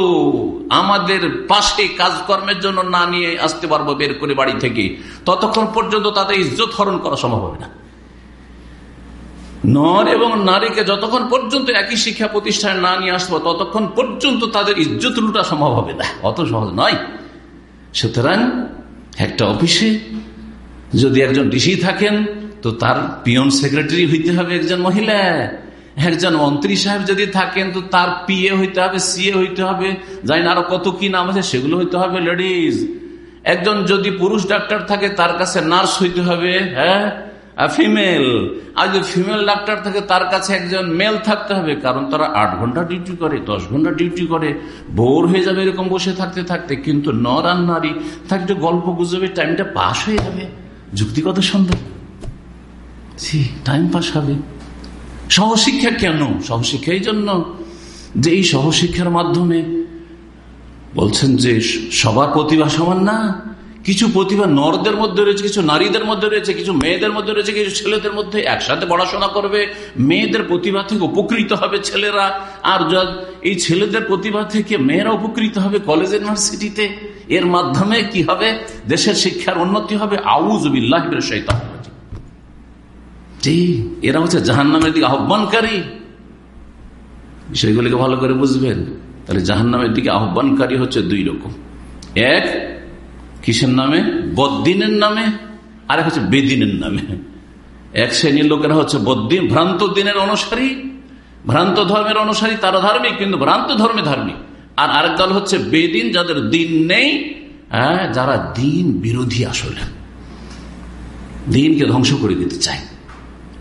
আমাদের পাশে কাজকর্মের জন্য না নিয়ে আসতে পারব বের করে বাড়ি থেকে, ততক্ষণ পর্যন্ত তাদের ইজ্জত হরণ করা সম্ভব হবে না। নর এবং নারীকে যতক্ষণ পর্যন্ত একই শিক্ষা প্রতিষ্ঠানে না নিয়ে আসব, ততক্ষণ পর্যন্ত তাদের ইজ্জত লুটা সম্ভব হবে না। অত সহজ নয়। সুতরাং একটা অফিসে যদি একজন ডিসি থাকেন, তো তার পিয়ন সেক্রেটারি হইতে হবে একজন মহিলা। একজন মন্ত্রী সাহেব যদি থাকেন তো তার পিএ হইতে হবে, সিএ হইতে হবে, জানি না আরও কত কি নাম আছে, সেগুলো হইতে হবে লেডিজ একজন যদি পুরুষ ডাক্তার থাকে, তার কাছে নার্স হইতে হবে হ্যাঁ? ফিমেল আর যদি ফিমেল ডাক্তার থাকে, তার কাছে একজন মেল থাকতে হবে, কারণ তারা আট ঘণ্টা ডিউটি করে, দশ ঘণ্টা ডিউটি করে। বোর হয়ে যাবে এরকম বসে থাকতে থাকতে, কিন্তু নর আর নারী থাকতে গল্প গুজবে টাইমটা পাস হয়ে যাবে। যুক্তিগত সন্দেহ টাইম পাস হবে। সহশিক্ষা কেন? সহশিক্ষা এই জন্য যে এই সহশিক্ষার মাধ্যমে বলছেন যে সবার প্রতিভা সমান না, কিছু প্রতিভা নরদের মধ্যে রয়েছে, কিছু নারীদের মধ্যে রয়েছে, কিছু মেয়েদের মধ্যে রয়েছে, কিছু ছেলেদের মধ্যে একসাথে পড়াশোনা করবে, মেয়েদের প্রতিভা থেকে উপকৃত হবে ছেলেরা, আর এই ছেলেদের প্রতিভা থেকে মেয়েরা উপকৃত হবে কলেজ, ইউনিভার্সিটিতে, এর মাধ্যমে কি হবে? দেশের শিক্ষার উন্নতি হবে এরা হচ্ছে জাহান নামের দিকে আহ্বানকারী। বিষয়গুলিকে ভালো করে বুঝবেন। তাহলে জাহান নামের দিকে আহ্বানকারী হচ্ছে দুই রকম। এক, কিসের নামে? বদ্দিনের নামে। আর হচ্ছে বেদিনের নামে। এক শ্রেণির লোকেরা হচ্ছে বদ্দিন ভ্রান্ত দিনের অনুসারী। ভ্রান্ত ধর্মের অনুসারী তারা ধার্মিক, কিন্তু ভ্রান্ত ধর্মে ধার্মিক। আর আরেক দল হচ্ছে বেদিন, যাদের দিন নেই। হ্যাঁ যারা দিন বিরোধী আসলে। দিনকে ধ্বংস করে দিতে চায়।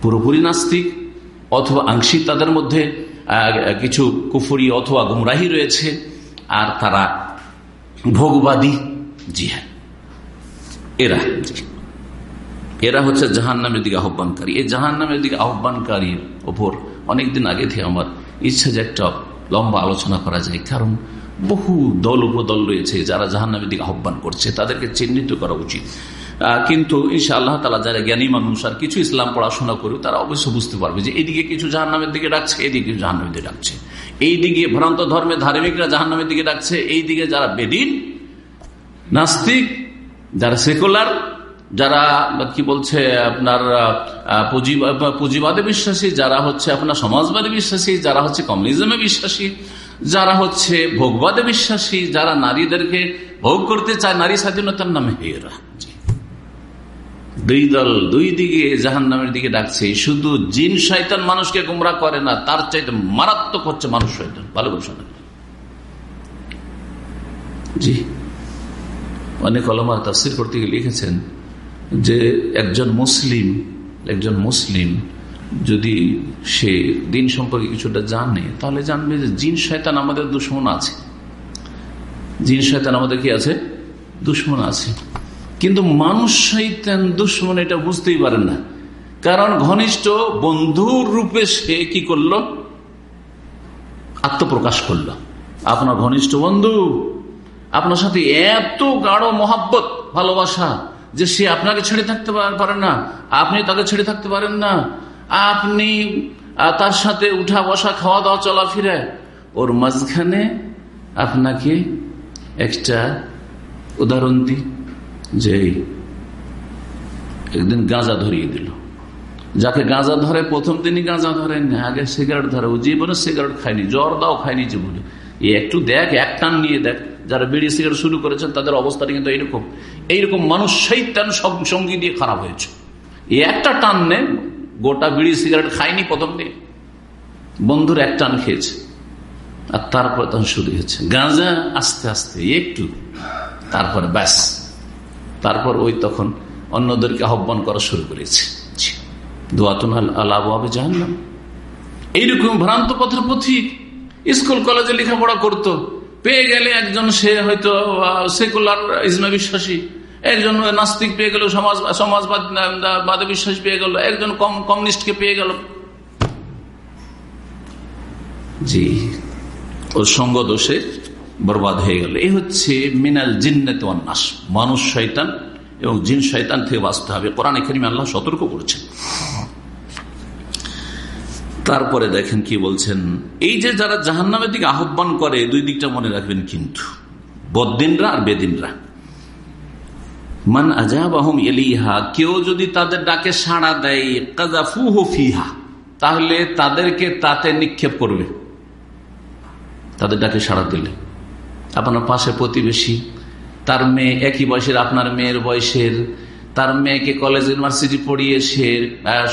পুরোপুরি নাস্তিক অথবা আংশিক তাদের মধ্যে কিছু কুফুরি অথবা গুমরাহি রয়েছে, আর তারা ভোগবাদী জি হ্যাঁ এরা। এরা হচ্ছে জাহান নামের দিকে আহ্বানকারী। এই জাহান নামের দিকে আহ্বানকারীর ওপর অনেকদিন আগে থেকে আমার ইচ্ছা যে একটা লম্বা আলোচনা করা যায়। কারণ বহু দল, উপদল রয়েছে যারা জাহান নামের দিকে আহ্বান করছে। তাদেরকে চিহ্নিত করা উচিত। কিন্তু ইনশা আল্লাহ তালা যারা জ্ঞানী মানুষ আর কিছু ইসলাম পড়াশোনা করবে তারা অবশ্যই বুঝতে পারবে যে এইদিকে কিছু জাহান নামের দিকে ডাকছে, এদিকে কিছু জাহান নামের দিকে ডাকছে। এইদিকে ভ্রান্ত ধর্মে ধার্মিকরা জাহান নামের দিকে ডাকছে, এইদিকে যারা বেদিন, নাস্তিক, যারা সেকুলার, যারা কি বলছে, আপনার পুঁজিবাদে বিশ্বাসী, যারা হচ্ছে আপনার সমাজবাদে বিশ্বাসী, যারা হচ্ছে কমিউনিজমে বিশ্বাসী, যারা হচ্ছে ভোগবাদে বিশ্বাসী, যারা নারীদেরকে ভোগ করতে চায় নারী স্বাধীনতার নামে হেরা দুই দল দুই দিকে জাহান নামের দিকে ডাকছে, শুধু জিন শৈতান মানুষকে গুমরা করে না, তার চাইতে মারাত্মক হচ্ছে মানুষ শৈতান ভালো করে শোনেন। জি। অনেক অলমার তাফসির করতে গিয়ে লিখেছেন যে একজন মুসলিম একজন মুসলিম যদি সে দিন সম্পর্কে কিছুটা জানে, তাহলে জানবে যে জিন শয়তান আমাদের দুশ্মন আছে। জিন শয়তান আমাদের কি আছে? দুশ্মন আছে। কিন্তু মানুষ শৈতান, দুশ্মন এটা বুঝতেই পারে না। কারণ ঘনিষ্ঠ বন্ধুর রূপে সে কি করল? আত্মপ্রকাশ করল। আপনার ঘনিষ্ঠ বন্ধু, আপনার সাথে এত গাঢ় মহাব্বত, ভালোবাসা, যে সে আপনাকে ছেড়ে থাকতে পারে না। আপনি তাকে ছেড়ে থাকতে পারেন না। আপনি তার সাথে উঠা বসা, খাওয়া দাওয়া, চলাফিরা, ওর মাঝখানে আপনাকে একটা উদাহরণ দিই। যে একদিন গাঁজা ধরিয়ে দিল। যাকে গাঁজা ধরে, প্রথম দিনই গাঁজা ধরেন আগে সিগারেট ধরে। ও জীবনে সিগারেট খায়নি, জ্বর দাও খায়নি জীবনে। একটু দেখ, এক টান নিয়ে দেখ। যারা বিড়ি সিগারেট শুরু করেছেন, তাদের অবস্থাটা কিন্তু এইরকম। এইরকম মানুষ সেইটান সব সঙ্গী দিয়ে খারাপ হয়েছে। এই একটা টান নে, গোটা বিড়ি সিগারেট খায়নি প্রথম দিন। বন্ধুর এক টান খেয়েছে, আর তারপরে তখন শুরু হয়েছে। গাঁজা আস্তে আস্তে, একটু, তারপরে ব্যাস। তারপর ওই তখন অন্যদেরকে আহ্বান করা শুরু করেছে। দোয়াতুন আল্লাহ জাহান্নাম। এইরকম ভ্রান্ত পথের পথিক স্কুল, কলেজে লেখাপড়া করতো। পেয়ে গেলে একজন সে হয়তো সেকুলার ইসমা বিশ্বাসী একজন নাস্তিক পেয়ে গেল, সমাজ, সমাজবাদ বাদে বিশ্বাস পেয়ে গেল, একজন কম, কমিউনিস্টকে পেয়ে গেল। জি ওর সঙ্গ দোষে বরবাদ হয়ে গেল। এই হচ্ছে মিনাল জিন্নাত নাস। মানুষ শয়তান এবং জিন শয়তান থেকে বাঁচতে হবে। কোরআন এখানে আল্লাহ সতর্ক করছেন। তারপরে দেখেন কি বলছেন, এই যে যারা জাহান্নামের দিকে আহ্বান করে, দুই দিকটা মনে রাখবেন কিন্তু। বদিনরা আর বেদিনরা। মান আজাব আহম এলিহা কেউ যদি তাদের ডাকে সাড়া দেয় ফিহা, তাহলে তাদেরকে তাতে নিক্ষেপ করবে। তাদের ডাকে সাড়া দিলে। আপনার পাশে প্রতিবেশী, তার মেয়ে একই বয়সের আপনার মেয়ের বয়সের, তার মেয়েকে কলেজ ইউনিভার্সিটি পড়িয়ে সে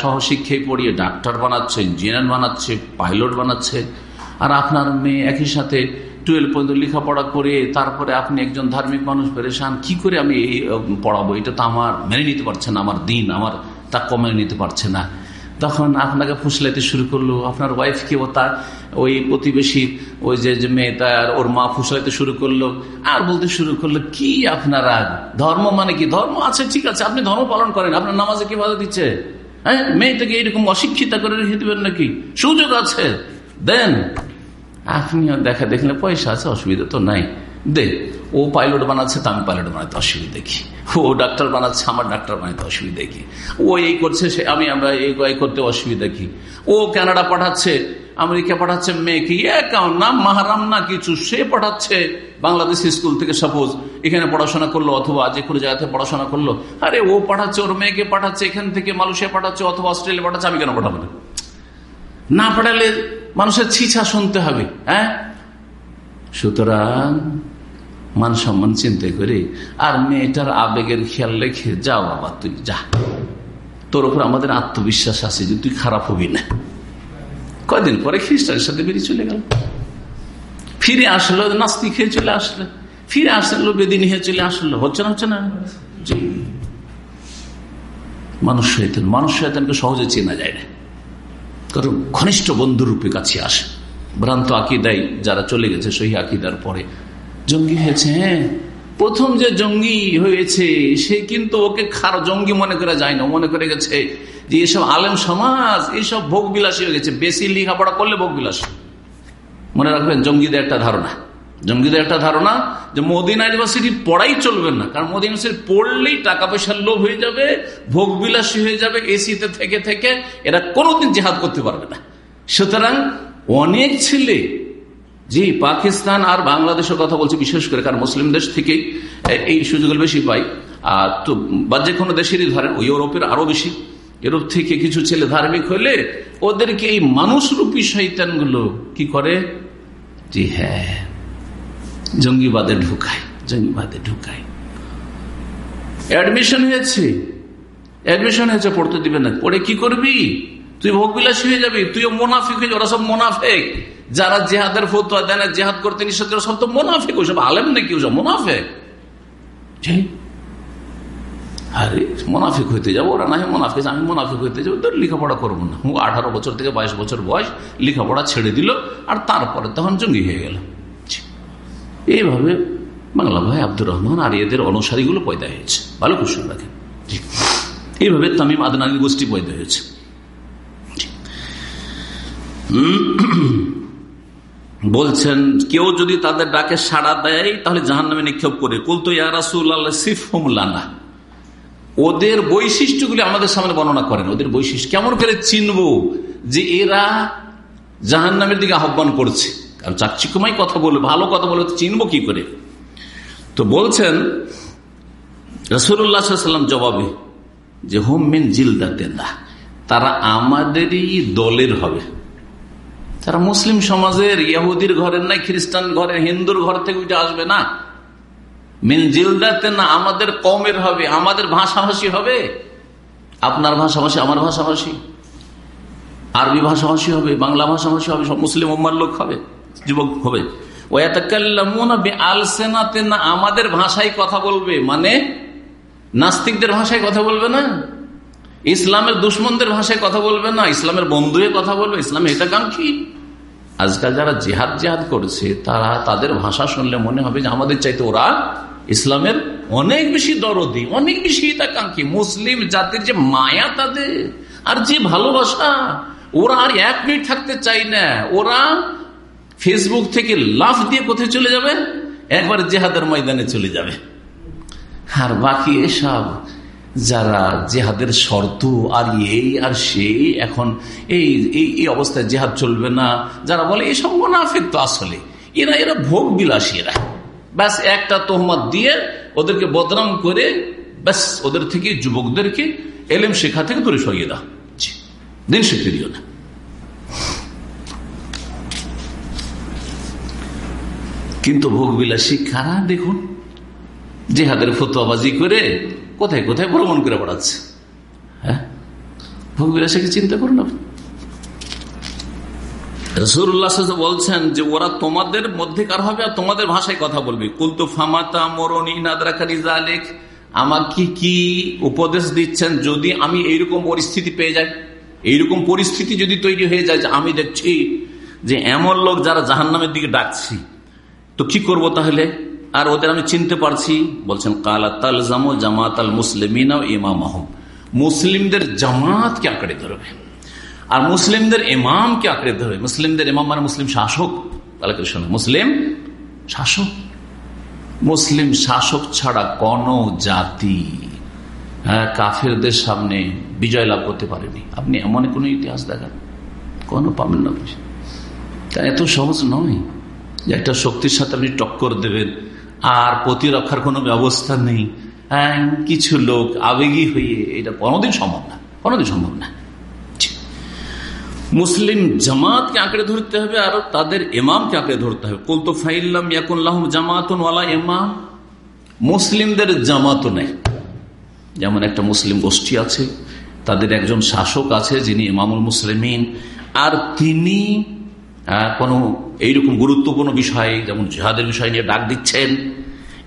সহশিক্ষায় পড়িয়ে ডাক্তার বানাচ্ছে ইঞ্জিনিয়ার বানাচ্ছে পাইলট বানাচ্ছে। আর আপনার মেয়ে একই সাথে টুয়েলভ পর্যন্ত লেখাপড়া করে, তারপরে আপনি একজন ধার্মিক মানুষ পেরেছেন কি করে আমি এই পড়াবো? এটা তো আমার মেনে নিতে পারছে না, আমার দিন, আমার তা কমে নিতে পারছে না। তখন আপনাকে ফুসলাইতে শুরু করল। আপনার ওয়াইফকে ও তার ওই প্রতিবেশী, ওই যে মেয়ে তার ওর মা ফুসলাইতে শুরু করল। আর বলতে শুরু করল, কি আপনার আপনারা ধর্ম মানে কি? ধর্ম আছে, ঠিক আছে, আপনি ধর্ম পালন করেন। আপনার নামাজে কি বাধা দিচ্ছে? হ্যাঁ? মেয়েটাকে এরকম অশিক্ষিতা করে রেখে দেবেন নাকি? সুযোগ আছে। দেন। আপনিও দেখা দেখলে পয়সা আছে, অসুবিধা তো নাই। দে, ও পাইলট বানাচ্ছে, তো আমি পাইলট বানাতে অসুবিধা কি? ও ডাক্তার বানাচ্ছে, আমার ডাক্তার বানাতে অসুবিধা কি? ও এই করছে, সে আমি আমরা এই করতে অসুবিধা কি? ও কানাডা পাঠাচ্ছে, আমেরিকা পাঠাচ্ছে মেয়েকে একাও না মাহারাম না কিছু, সে পাঠাচ্ছে। বাংলাদেশ স্কুল থেকে সাপোজ এখানে পড়াশোনা করল অথবা যে কোনো জায়গাতে পড়াশোনা করল। আরে ও পাঠাচ্ছে, ওর মেয়েকে পাঠাচ্ছে, এখান থেকে মালয়েশিয়া পাঠাচ্ছে, অথবা অস্ট্রেলিয়া পাঠাচ্ছে, আমি কেন পাঠাবো না? না পাঠালে মানুষের ছিছা শুনতে হবে হ্যাঁ? সুতরাং মান সম্মান চিন্তা করে, আর মেয়েটার আবেগের খেয়াল রেখে যাও বাবা, তুই যা। তোর উপর আমাদের আত্মবিশ্বাস আছে যে তুই খারাপ হবি না। কয়দিন পরে খ্রিস্টানের সাথে বেরিয়ে চলে গেল। ফিরে আসলো নাস্তি খেয়ে চলে আসলো। ফিরে আসলো, বেদিন হয়ে চলে আসলো। হচ্ছে না হচ্ছে না? মানুষ শৈতান মানুষ শৈতানকে সহজে চেনা যায় না। কারণ ঘনিষ্ঠ বন্ধুরূপে কাছে আসে। ভ্রান্ত আকিদাই যারা চলে গেছে, সহি আকিদার পরে জঙ্গি হয়েছে হ্যাঁ? প্রথম যে জঙ্গি হয়েছে, সে কিন্তু ওকে খার জঙ্গি মনে করে যায় না মনে করে গেছে যে এসব আলেম সমাজ এইসব ভোগ বিলাসী হয়ে গেছে। বেশি লেখাপড়া করলে ভোগ বিলাস মনে রাখবেন, জঙ্গিদের একটা ধারণা। জঙ্গিদের একটা ধারণা যে মদিনা ইউনিভার্সিটি পড়াই চলবে না, কারণ মোদিন ইউনিভার্সিটি পড়লেই টাকা পয়সার লোভ হয়ে যাবে ভোগ বিলাসী হয়ে যাবে, এসিতে থেকে থেকে। এরা কোনোদিন জেহাদ করতে পারবে না। সুতরাং অনেক ছেলে জি, পাকিস্তান আর বাংলাদেশের কথা বলছি, বিশেষ করে, কারণ মুসলিম দেশ থেকে এই সুযোগের বেশি পাই। আর তো, বা যে কোনো দেশেরই ধরেন ইউরোপের আরও বেশি। ইউরোপ থেকে কিছু ছেলে ধার্মিক হলে ওদেরকে এই মানুষরূপী শৈতানগুলো কি করে? জি হ্যাঁ জঙ্গিবাদে ঢুকায় জঙ্গিবাদে ঢুকায়। অ্যাডমিশন হয়েছে। অ্যাডমিশন হয়েছে, পড়তে দিবে না। পড়ে কি করবি? তুই ভোগবিলাসী হয়ে যাবি, তুইও মোনাফিক হয়ে ওরা সব মোনাফেক। যারা জেহাদের ফতুয়া দেয় না, জেহাদ করতে নিষেধ করে সব তো মোনাফিক ওইসব আলেম নাকি ওসব মোনাফেক? আরে, মোনাফিক হইতে যাব, ওরা না মোনাফিক, আমি মোনাফিক হইতে যাব, তোর লেখাপড়া করব না। আঠারো বছর থেকে বাইশ বছর বয়স, লেখাপড়া ছেড়ে দিল, আর তারপরে তখন জঙ্গি হয়ে গেল। এইভাবে বাংলা ভাই আব্দুর রহমান আর এদের অনুসারীগুলো পয়দা হয়েছে। ভালো কুশল এইভাবে তামিম আদনানি গোষ্ঠী পয়দা হয়েছে। বলছেন, কেউ যদি তাদের ডাকে সাড়া দেয়, তাহলে জাহান নামে নিক্ষেপ করে। কুলতো ইয়ারাসুল আল্লাহ সিফ হুমলানা ওদের বৈশিষ্ট্যগুলি আমাদের সামনে বর্ণনা করেন। ওদের বৈশিষ্ট্য কেমন করে চিনব যে এরা জাহান নামের দিকে আহ্বান করছে? কারণ চাকচিকমাই কথা বলবে, ভালো কথা বলে চিনব কি করে? তো বলছেন রসুল্লাহাম জবাবে যে, হোম মিন তেন্দা তারা আমাদেরই দলের হবে। তারা মুসলিম সমাজের ইয়াহুদির ঘরের নাই, খ্রিস্টান ঘরের, হিন্দুর ঘর থেকে উঠে আসবে না। মিন জিলদাতে না আমাদের কমের হবে, আমাদের ভাষাভাষী হবে? আপনার ভাষাভাষী, আমার ভাষাভাষী? আরবি ভাষাভাষী হবে, বাংলা ভাষাভাষী হবে, সব মুসলিম উম্মার লোক হবে, যুবক হবে। না আমাদের ভাষায় কথা বলবে? মানে নাস্তিকদের ভাষায় কথা বলবে না? ইসলামের দুশ্মনদের ভাষায় কথা বলবে না? ইসলামের বন্ধুয়ে কথা বলবে? ইসলামের হিতাকাঙ্ক্ষী? আজকাল যারা জেহাদ জেহাদ করেছে, তারা তাদের ভাষা শুনলে মনে হবে যে আমাদের চাইতে ওরা ইসলামের অনেক বেশি দরদি, অনেক বেশি হিতাকাঙ্ক্ষী। মুসলিম জাতির যে মায়া তাদের, আর যে ভালোবাসা, ওরা আর এক মিনিট থাকতে চাই না। ওরা ফেসবুক থেকে লাফ দিয়ে কোথায় চলে যাবে? একবার জেহাদের ময়দানে চলে যাবে। আর বাকি এসব যারা জেহাদের শর্ত আর এই আর সেই, এখন এই এই অবস্থায় জেহাদ চলবে না। যারা বলে এসব মোনাফেক তো আসলে। এরা এরা ভোগ বিলাসী এরা। ব্যাস, একটা তোহমত দিয়ে ওদেরকে বদনাম করে, ব্যাস, ওদের থেকে, যুবকদেরকে এলেম শেখা থেকে দূরে সরিয়ে দাও। দিন শিখতে দিও না। কিন্তু ভোগ বিলাসী কারা দেখুন? জেহাদের ফতোয়াবাজি করে কোথায় কোথায় ভ্রমণ করে বেড়াচ্ছে? হ্যাঁ? ভোগবিলাসীকে চিন্তা করুন আপনি? রসুল্লাহ বলছেন যে, ওরা তোমাদের মধ্যেকার হবে আর তোমাদের ভাষায় কথা বলবে। কুলতু ফামাতা মরণি নাদরাকারি জালেক আমাকে কি উপদেশ দিচ্ছেন যদি আমি এইরকম পরিস্থিতি পেয়ে যাই? এইরকম পরিস্থিতি যদি তৈরি হয়ে যায় যে আমি দেখছি যে এমন লোক যারা জাহান নামের দিকে ডাকছি, তো কি করব তাহলে? আর ওদের আমি চিনতে পারছি। বলছেন, কালা তাল জামো জামাত আল মুসলিমিনা ইমাম আহম মুসলিমদের জামাতকে আঁকড়ে ধরবে। আর মুসলিমদের ইমামকে আঁকড়ে ধরবে। মুসলিমদের ইমাম মানে মুসলিম শাসক। শোনো, মুসলিম শাসক। মুসলিম শাসক ছাড়া কোন জাতি হ্যাঁ কাফেরদের সামনে বিজয় লাভ করতে পারেনি। আপনি এমন কোনো ইতিহাস দেখান। কোনো পাবেন না তা এত সহজ নয় যে একটা শক্তির সাথে আপনি টক্কর দেবেন। আর প্রতিরক্ষার কোনো ব্যবস্থা নেই। হ্যাঁ কিছু লোক আবেগী হয়ে এটা কোনোদিন সম্ভব না, কোনোদিন সম্ভব না। মুসলিম জামাতকে আঁকড়ে ধরতে হবে আর তাদের এমামকে আঁকড়ে ধরতে হবে। কলতো ফাইল্লাম ইয়াকুল্লাহ জামাতুন ওয়ালা এমাম মুসলিমদের জামাতও নেই। যেমন একটা মুসলিম গোষ্ঠী আছে, তাদের একজন শাসক আছে যিনি ইমামুল মুসলিমিন, আর তিনি কোনো এইরকম গুরুত্বপূর্ণ বিষয়ে, যেমন জিহাদের বিষয় নিয়ে ডাক দিচ্ছেন,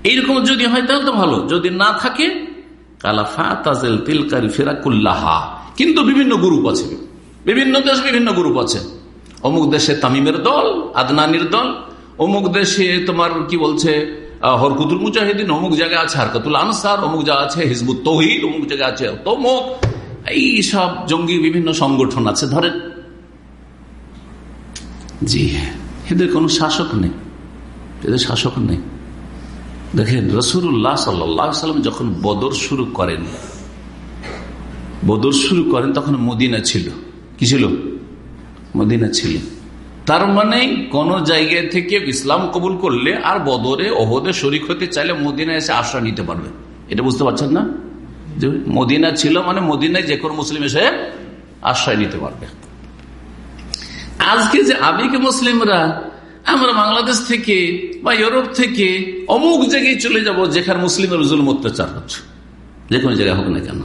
এইরকম যদি হয় তাহলে তো ভালো। যদি না থাকে কালাফা তাজেল তিলকারি ফেরাকুল্লাহা। কিন্তু বিভিন্ন গ্রুপ আছে। বিভিন্ন দেশ বিভিন্ন গ্রুপ আছে। অমুক দেশে তামিমের দল, আদনানির দল, অমুক দেশে তোমার কি বলছে হরকুতুল মুজাহিদিন, অমুক জায়গায় আছে হারকাতুল আনসার, অমুক জায়গা আছে হিজবুত তহিদ, অমুক জায়গায় আছে তমুক। এই সব জঙ্গি বিভিন্ন সংগঠন আছে। ধরেন। জি। এদের কোনো শাসক নেই। এদের শাসক নেই। দেখেন রসুল্লাহ সাল্লাম যখন বদর শুরু করেন, বদর শুরু করেন তখন মদিনা ছিল। কি ছিল? মদিনা ছিল। তার মানে কোন জায়গা থেকে ইসলাম কবুল করলে আর বদরে অহদে শরিক হতে চাইলে মদিনা এসে আশ্রয় নিতে পারবে। এটা বুঝতে পারছেন না? যে মদিনা ছিল মানে মদিনায় যে কোনো মুসলিম এসে আশ্রয় নিতে পারবে। আজকে যে আবেগে মুসলিমরা, আমরা বাংলাদেশ থেকে বা ইউরোপ থেকে অমুক জায়গায় চলে যাব যেখানে মুসলিমের জুলম অত্যাচার হচ্ছে। যে কোনো জায়গায় হোক না কেন।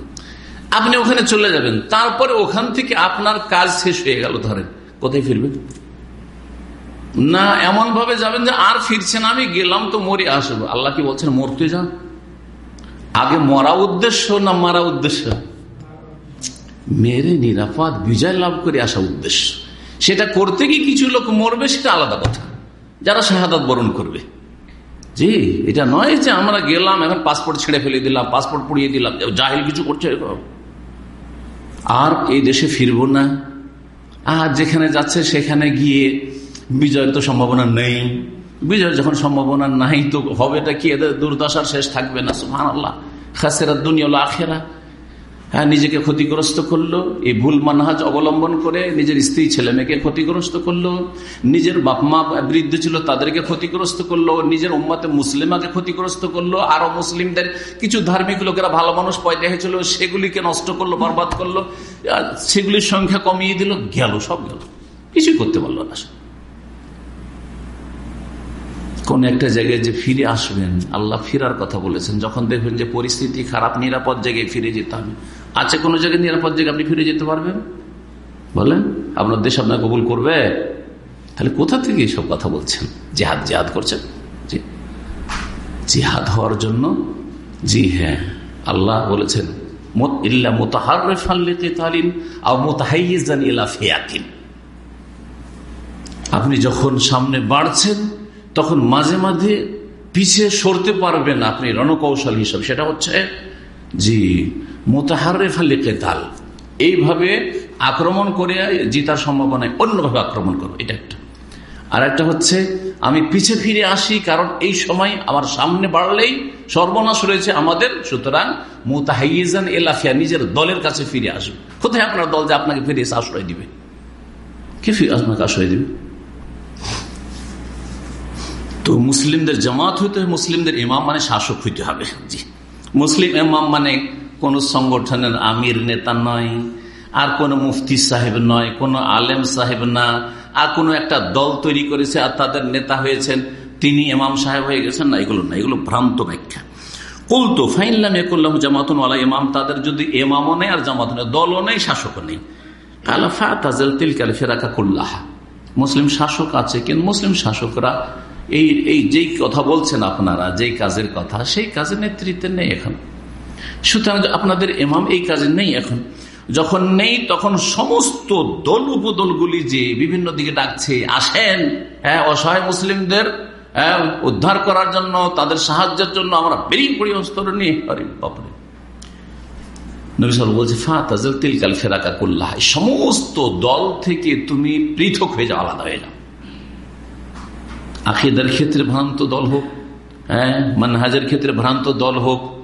আপনি ওখানে চলে যাবেন। তারপরে ওখান থেকে আপনার কাজ শেষ হয়ে গেল, ধরেন। কোথায় ফিরবেন? না এমন ভাবে যাবেন যে আর ফিরছেন আমি গেলাম তো মরে আসব। আল্লাহ কি বলছেন, মরতে যান? আগে মরা উদ্দেশ্য না মারা উদ্দেশ্য? মেরে, নিরাপদ, বিজয় লাভ করে আসা উদ্দেশ্য। সেটা করতে গিয়ে কিছু লোক মরবে, সেটা আলাদা কথা। যারা শাহাদাত বরণ করবে। জি, এটা নয় যে আমরা গেলাম, এখন পাসপোর্ট ছেড়ে ফেলে দিলাম, পাসপোর্ট পুড়িয়ে দিলাম, জাহিল কিছু করছে আর এই দেশে ফিরব না। আর যেখানে যাচ্ছে সেখানে গিয়ে বিজয়ের তো সম্ভাবনা নেই। বিজয়ের যখন সম্ভাবনা নাই, তো হবেটা কি? এদের দুর্দশার শেষ থাকবে না সুহান আল্লাহ খাসেরা দুনিয়া আখেরা। হ্যাঁ নিজেকে ক্ষতিগ্রস্ত করল, এই ভুল মানহাজ অবলম্বন করে নিজের স্ত্রী ছেলে মেয়েকে ক্ষতিগ্রস্ত করল, নিজের বাপ মা বৃদ্ধ ছিল তাদেরকে ক্ষতিগ্রস্ত করল, নিজের উম্মাতে মুসলিমাকে ক্ষতিগ্রস্ত করল, আরও মুসলিমদের কিছু ধার্মিক লোকেরা ভালো মানুষ পয়দা হয়েছিল সেগুলিকে নষ্ট করল, বরবাদ করল সেগুলির সংখ্যা কমিয়ে দিল, গেল, সব গেল। কিছুই করতে পারল না কোন একটা জায়গায় যে ফিরে আসবেন, আল্লাহ ফিরার কথা বলেছেন, যখন দেখবেন যে পরিস্থিতি খারাপ, নিরাপদ জায়গায় ফিরে যেতে হবে। আছে কোন জায়গায় নিরাপদ জায়গায় আপনি ফিরে যেতে পারবেন? বলেন, আপনার দেশ আপনার কবুল করবে? তাহলে কোথা থেকে এইসব কথা বলছেন? জেহাদ জেহাদ করছেন? জি। জেহাদ হওয়ার জন্য? জি হ্যাঁ। আল্লাহ বলেছেন আপনি যখন সামনে বাড়ছেন, তখন মাঝে মাঝে পিছিয়ে সরতে পারবেন আপনি রণকৌশল হিসাবে। সেটা হচ্ছে, জি মোতাহারে ফালি কেতাল এইভাবে আক্রমণ করে জিতার সম্ভাবনায় অন্যভাবে আক্রমণ করো, এটা একটা। আর একটা হচ্ছে, আমি পিছে ফিরে আসি কারণ এই সময় আমার সামনে বাড়লেই সর্বনাশ রয়েছে আমাদের, সুতরাং মোতাহাইজান এলাফিয়া নিজের দলের কাছে ফিরে আসবে। কোথায় আপনার দল যে আপনাকে ফিরে এসে আশ্রয় দিবে? কে ফিরে আপনাকে আশ্রয় দিবে? তো মুসলিমদের জামাত হইতে মুসলিমদের ইমাম মানে শাসক হইতে হবে। জি। মুসলিম ইমাম মানে কোন সংগঠনের আমির নেতা নয়, আর কোন মুফতি সাহেব নয়, কোন আলেম সাহেব না, আর কোন একটা দল তৈরি করেছে আর তাদের নেতা হয়েছেন, তিনি এমাম সাহেব হয়ে গেছেন, না, এগুলো না, এগুলো ভ্রান্ত ব্যাখ্যা। কুলতো ফাইনলাম একুল্লাম জামাতুন ওয়ালা ইমাম, তাদের যদি এমামও নেই আর জামাত নেই, দলও নেই, শাসকও নেই। কালাফা তাজেল তিল রাখা কুল্লাহা। মুসলিম শাসক আছে, কিন্তু মুসলিম শাসকরা এই এই যেই কথা বলছেন আপনারা, যেই কাজের কথা, সেই কাজের নেতৃত্বে নেই এখন। সুতরাং আপনাদের এমাম এই কাজে নেই এখন। যখন নেই তখন সমস্ত দল উপদলগুলি যে বিভিন্ন দিকে ডাকছে আসেন হ্যাঁ অসহায় মুসলিমদের হ্যাঁ, উদ্ধার করার জন্য তাদের সাহায্যের জন্য আমরা বেরিয়ে পড়ি অস্তর নিয়ে বাপরে। সমস্ত দল থেকে তুমি পৃথক হয়ে যাও আলাদা হয়ে যাও। আকিদার ক্ষেত্রে ভ্রান্ত দল হোক হ্যাঁ মানহাজের ক্ষেত্রে ভ্রান্ত দল হোক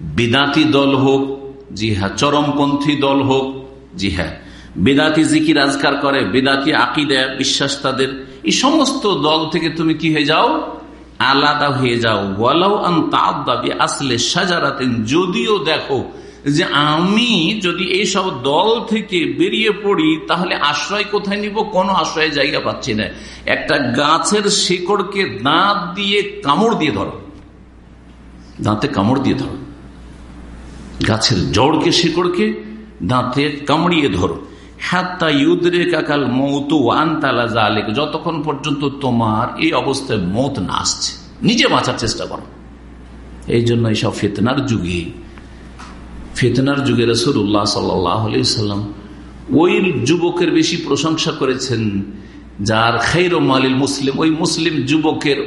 বিদাতি দল হোক, জি হ্যাঁ চরমপন্থী দল হোক, জি হ্যাঁ। বেদাতি জিকির আজকার করে, বেদাতি আকিদা, বিশ্বাস তাদের। এই সমস্ত দল থেকে তুমি কি হয়ে যাও? আলাদা হয়ে যাও। আসলে সাজারাতেন যদিও দেখো যে আমি যদি এইসব দল থেকে বেরিয়ে পড়ি, তাহলে আশ্রয় কোথায় নিব? কোন আশ্রয়ের জায়গা পাচ্ছি না। একটা গাছের শিকড়কে দাঁত দিয়ে কামড় দিয়ে ধরো। দাঁতে কামড় দিয়ে ধরো। গাছের জড়কে, শিকড়কে দাঁতে কামড়িয়ে ধরো। হাত্তা ইউদ্রে কাকাল মৌত আনতালা জালেক যতক্ষণ পর্যন্ত তোমার এই অবস্থায় মত না আসছে, নিজে বাঁচার চেষ্টা করো। এই জন্য এইসব ফেতনার যুগে ফেতনার যুগে রসুল্লাহ সাল্লাম ওই যুবকের বেশি প্রশংসা করেছেন, যার খৈর মালিল মুসলিম। ওই মুসলিম যুবকের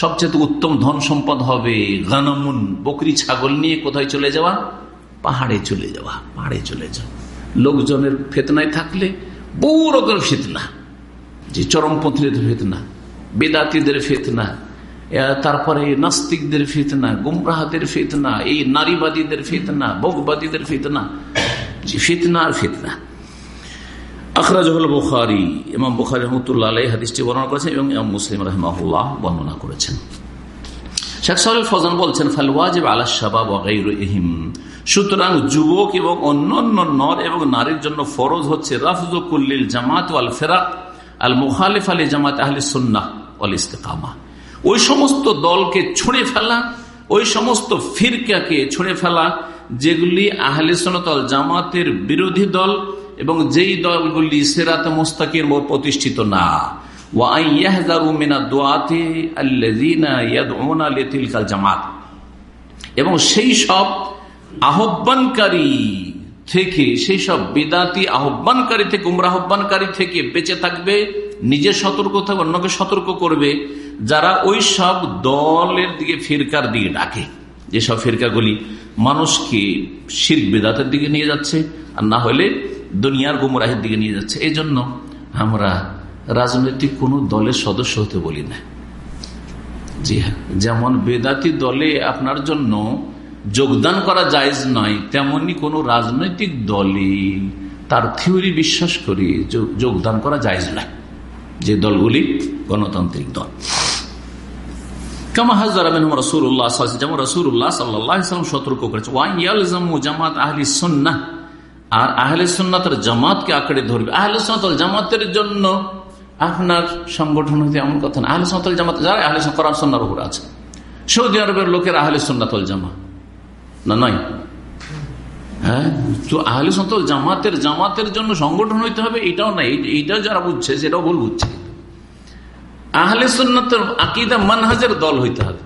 সবচেয়ে উত্তম ধন সম্পদ হবে গানামুন, বকরি, ছাগল নিয়ে কোথায় চলে যাওয়া? পাহাড়ে চলে যাওয়া, পাহাড়ে চলে যাওয়া। লোকজনের ফেতনায় থাকলে বহু রকমের ফেতনা, যে চরমপন্থীদের ফেতনা, বেদাতিদের ফেতনা তারপরে নাস্তিকদের ফেতনা, গুমরাহাদের ফেতনা, এই নারীবাদীদের ফেতনা ভোগবাদীদের ফেতনা, যে ফেতনা আর ফেতনা। আখরাজহুল বুখারি, ইমাম বুখারি রহমতুল্লাহ হাদিসটি বর্ণনা করেছেন এবং মুসলিম রহমাহুল্লাহ বর্ণনা করেছেন। শেখ সাহুল ফজান বলছেন ফালওয়াজিব আলা শাবাব এহিম সুতরাং যুবক এবং অন্যান্য নর এবং নারীর জন্য ফরজ হচ্ছে রাফজুকুল্লিল জামাত আল ফেরাক, আল মুখালিফ আলী জামাত আহলি সুন্নাহ আল ইস্তেকামা। ওই সমস্ত দলকে ছুঁড়ে ফেলা, ওই সমস্ত ফিরকাকে ছুঁড়ে ফেলা, যেগুলি আহলে সনতল জামাতের বিরোধী দল এবং যেই দলগুলি সেরাতে মোস্তাকির প্রতিষ্ঠিত না। জামাত। এবং সেই সব আহ্বানকারী থেকে, সেই সব বিদাতি আহ্বানকারী থেকে, উমরা আহ্বানকারী থেকে বেঁচে থাকবে, নিজে সতর্ক থাকবে, অন্যকে সতর্ক করবে, যারা ওই সব দলের দিকে ফিরকার দিকে ডাকে। যেসব ফিরকাগুলি মানুষকে শির বেদাতের দিকে নিয়ে যাচ্ছে, আর না হলে দুনিয়ার গুমরাহের দিকে নিয়ে যাচ্ছে। এই জন্য আমরা রাজনৈতিক কোন দলের সদস্য হতে বলি না। জি হ্যাঁ যেমন বেদাতি দলে আপনার জন্য যোগদান করা জায়জ নয়, তেমনি কোনো রাজনৈতিক দলে তার থিওরি বিশ্বাস করে যোগদান করা জায়জ নয় যে দলগুলি গণতান্ত্রিক দল। যেমন সতর্ক করেছে জামাত আহলি আর আহলে সন্ন্যতের জামাতকে আঁকড়ে ধরবে। জামাতের জন্য আপনার সংগঠন হতে এমন কথা না। আহলে সন্ন্যত জামাত, যারা আহলে কোরআন সন্ন্যার উপর আছে। সৌদি আরবের লোকের আহলে সন্ন্যতল জামা। না নয় হ্যাঁ? তো আহলে সন্তল জামাতের জামাতের জন্য সংগঠন হইতে হবে, এটাও নাই। এইটাও যারা বুঝছে, সেটাও ভুল বুঝছে। আহলে সন্ন্যতের আকিদা মানহাজের দল হইতে হবে।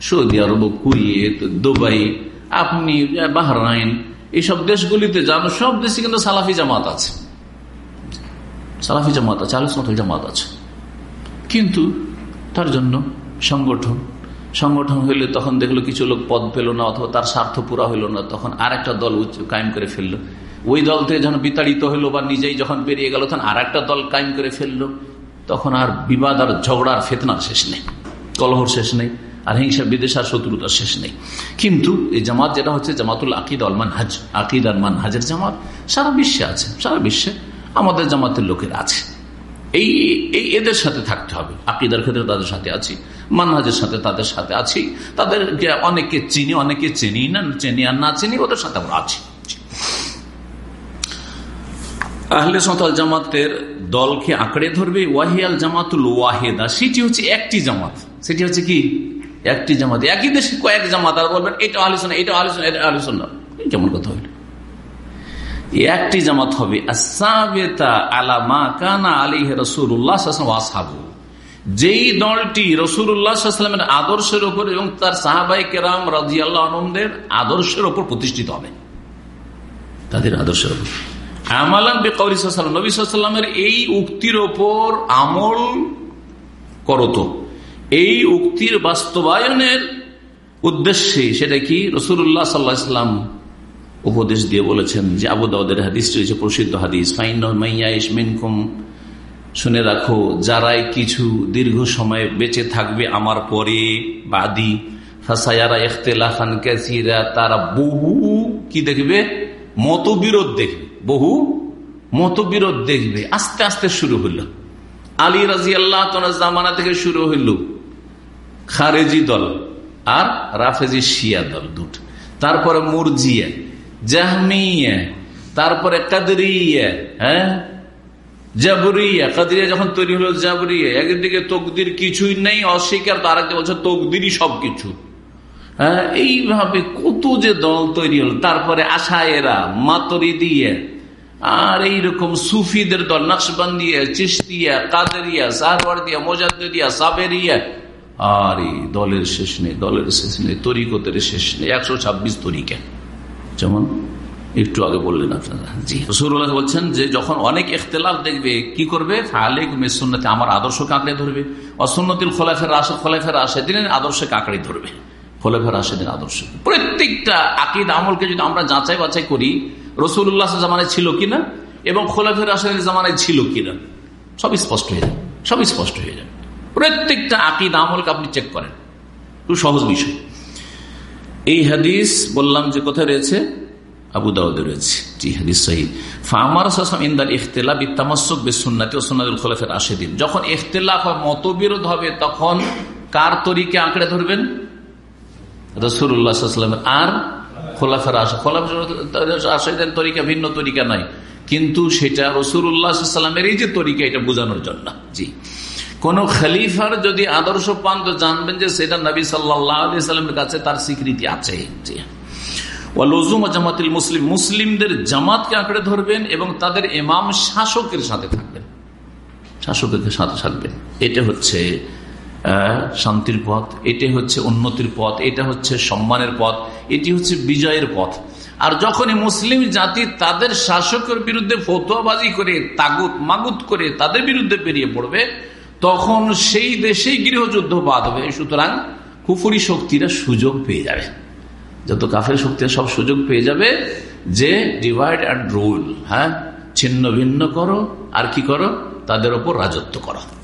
সৌদি আরব, কুয়েত, দুবাই, আপনি, বাহরাইন এইসব দেশগুলিতে যান সব দেশে কিন্তু সালাফি জামাত আছে। সালাফি জামাত আছে আহলে সন্তল জামাত আছে। কিন্তু তার জন্য সংগঠন সংগঠন হইলে তখন দেখল কিছু লোক পদ পেল না অথবা তার স্বার্থ পুরা হইল না, তখন আর একটা দল কায়েম করে ফেলল। ওই দল থেকে যখন বিতাড়িত হইল বা নিজেই যখন বেরিয়ে গেল, তখন আর একটা দল কায়েম করে ফেলল। তখন আর বিবাদ আর ঝগড়ার ফেতনার শেষ নেই, কলহর শেষ নেই, আর হিংসা বিদেশ আর শত্রুতার শেষ নেই। কিন্তু এই জামাত যেটা হচ্ছে জামাতুল আকিদ অলমান হাজ আকিদ আলমান হাজের জামাত সারা বিশ্বে আছে, সারা বিশ্বে আমাদের জামাতের লোকের আছে। এই এদের সাথে থাকতে হবে। আকিদার ক্ষেত্রে তাদের সাথে আছি, মানহাজের সাথে তাদের সাথে আছি। তাদেরকে অনেকে চিনি অনেকে চিনি না, চিনি আর না চিনি, ওদের সাথে আমরা আছি। আহলে সতাল জামাতের দলকে আঁকড়ে ধরবে ওয়াহিয়াল জামাতুল ওয়াহেদা। সেটি হচ্ছে একটি জামাত। সেটি হচ্ছে কি? একটি জামাত। একই দেশে কয়েক জামাত আর বলবেন, এটা আলোচনা এটা আলোচনা এটা আলোচনা কেমন কথা হইল একটি জামাত হবে কানা আলী যেই দলটি রসুল্লাহামের আদর্শের ওপর এবং তার সাহাবাই কেরাম রাজিয়াল্লাহ আনন্দের আদর্শের ওপর প্রতিষ্ঠিত হবে। তাদের আদর্শের উপর। আমালাম বেকাউরিসাল্লাম নবী সাল্লামের এই উক্তির ওপর আমল করত এই উক্তির বাস্তবায়নের উদ্দেশ্যে সেটা কি? রসুল্লাহ সাল্লাহ উপদেশ দিয়ে বলেছেন যে আবু দাউদের হাদিস রয়েছে প্রসিদ্ধ হাদিস। ফাইন মাইয়া ইসমিনকুম শুনে রাখো, যারাই কিছু দীর্ঘ সময় বেঁচে থাকবে আমার পরে বাদি, ফাসায়ারা ইখতলাফান কাসীরা, তারা বহু কি দেখবে? মতবিরোধ দেখবে, বহু মতবিরোধ দেখবে। আস্তে আস্তে শুরু হলো আলী রাজি আল্লাহ জামানা থেকে শুরু হইল। খারেজি দল আর রাফেজি শিয়া দল দুটো। তারপরে মুরজিয়া। জাহমিয়া তারপরে কাদরিয়া হ্যাঁ? জাবরিয়া, কাদরিয়া যখন তৈরি হলো জাবরিয়া, একদিকে তকদির কিছুই নেই, অস্বীকার, তো আরেকদিকে বলছে তকদিরই সবকিছু। হ্যাঁ? এইভাবে কত যে দল তৈরি হলো, তারপরে আশায়েরা মাতরি দিয়ে আর এইরকম সুফিদের দল, নকশবন্দিয়া চিস্তিয়া কাদেরিয়া, সারওয়ার্দিয়া মোজাদ্দিয়া সাবেরিয়া, আর এই দলের শেষ নেই, দলের শেষ নেই, তরিকতের শেষ নেই, একশো ছাব্বিশ তরিকা। যেমন একটু আগে বললেন আপনারা। জি। বলছেন যে যখন অনেক ইখতলাফ দেখবে, কি করবে? ফালেক মেসুন্নতে আমার আদর্শ কাঁকড়ে ধরবে। অসুন্নতিল খোলাফের আসে খোলাফের আসে দিনের আদর্শে কাঁকড়ে ধরবে। খোলাফের দিন আদর্শ প্রত্যেকটা আকিদ, আমলকে যদি আমরা যাচাই বাছাই করি রসুল্লাহ জামানায় ছিল কিনা এবং খোলাফের আসাদের জামানায় ছিল কিনা সব স্পষ্ট হয়ে যাবে। সব স্পষ্ট হয়ে যাবে। প্রত্যেকটা আকিদ, আমলকে আপনি চেক করেন। খুব সহজ বিষয়। এই হাদিস বললাম যে কোথায় রয়েছে? আবু দাউদে রয়েছে। জি, হাদিস সহি। ফামার ইন্দাল ইখতলাফ ইতামাসক বেসুন্নাতি ও সুন্নাতুল খোলাফের আশেদিন যখন ইখতলাফ মতবিরোধ হবে, তখন কার তরিকে আঁকড়ে ধরবেন? রসুল্লাহামের আর খোলাফের আশা খোলাফের তরিকা ভিন্ন তরিকা নাই। কিন্তু সেটা রসুল্লাহামের এই যে তরিকা, এটা বোঝানোর জন্য। জি। কোন খালিফার যদি আদর্শ পান, তো জানবেন যে সেটা নবী সাল্লামের কাছে তার স্বীকৃতি আছে। জামাতিল মুসলিম, মুসলিমদের জামাতকে আঁকড়ে ধরবেন এবং তাদের এমাম শাসকের সাথে থাকবেন। শাসকের সাথে থাকবেন এটা হচ্ছে শান্তির পথ, এটি হচ্ছে উন্নতির পথ, এটা হচ্ছে সম্মানের পথ, এটি হচ্ছে বিজয়ের পথ। আর যখনই মুসলিম জাতি তাদের শাসকের বিরুদ্ধে ফতুয়াবাজি করে, তাগুত মাগুত করে তাদের বিরুদ্ধে বেরিয়ে পড়বে তখন সেই দেশেই গৃহযুদ্ধ বাদ হবে। সুতরাং কুফুরি শক্তিরা সুযোগ পেয়ে যাবে। যত কাফের শক্তিরা সব সুযোগ পেয়ে যাবে যে ডিভাইড অ্যান্ড রুল হ্যাঁ? ছিন্ন ভিন্ন করো, আর কি করো? তাদের ওপর রাজত্ব করো।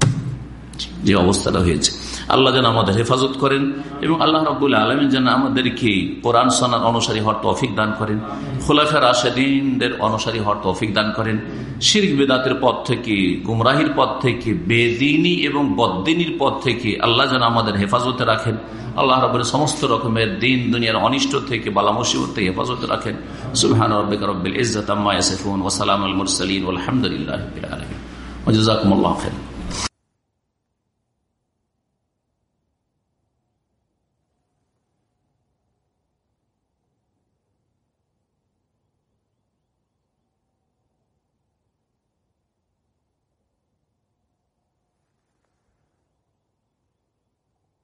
যে অবস্থাটা হয়েছে। আল্লাহ যেন আমাদের হেফাজত করেন এবং আল্লাহ রবুল আলমিন যেন আমাদেরকে কোরআন সানার অনুসারী হওয়ার তফিক দান করেন খোলাফের আসাদিনদের অনুসারী হওয়ার তফিক দান করেন, শিরিক বেদাতের পথ থেকে, গুমরাহির পথ থেকে, বেদিনী এবং বদিনীর পথ থেকে আল্লাহ যেন আমাদের হেফাজতে রাখেন। আল্লাহ রবের সমস্ত রকমের দিন দুনিয়ার অনিষ্ট থেকে, বালা মুসিবত থেকে হেফাজতে রাখেন। সুবহান রব্বিক রব্বিল ইজ্জাত আম্মা ইয়াসিফুন ওয়া সালামুল মুরসালিন আলহামদুলিল্লাহি রাব্বিল আলামিন। ওয়া জাযাকুমুল্লাহু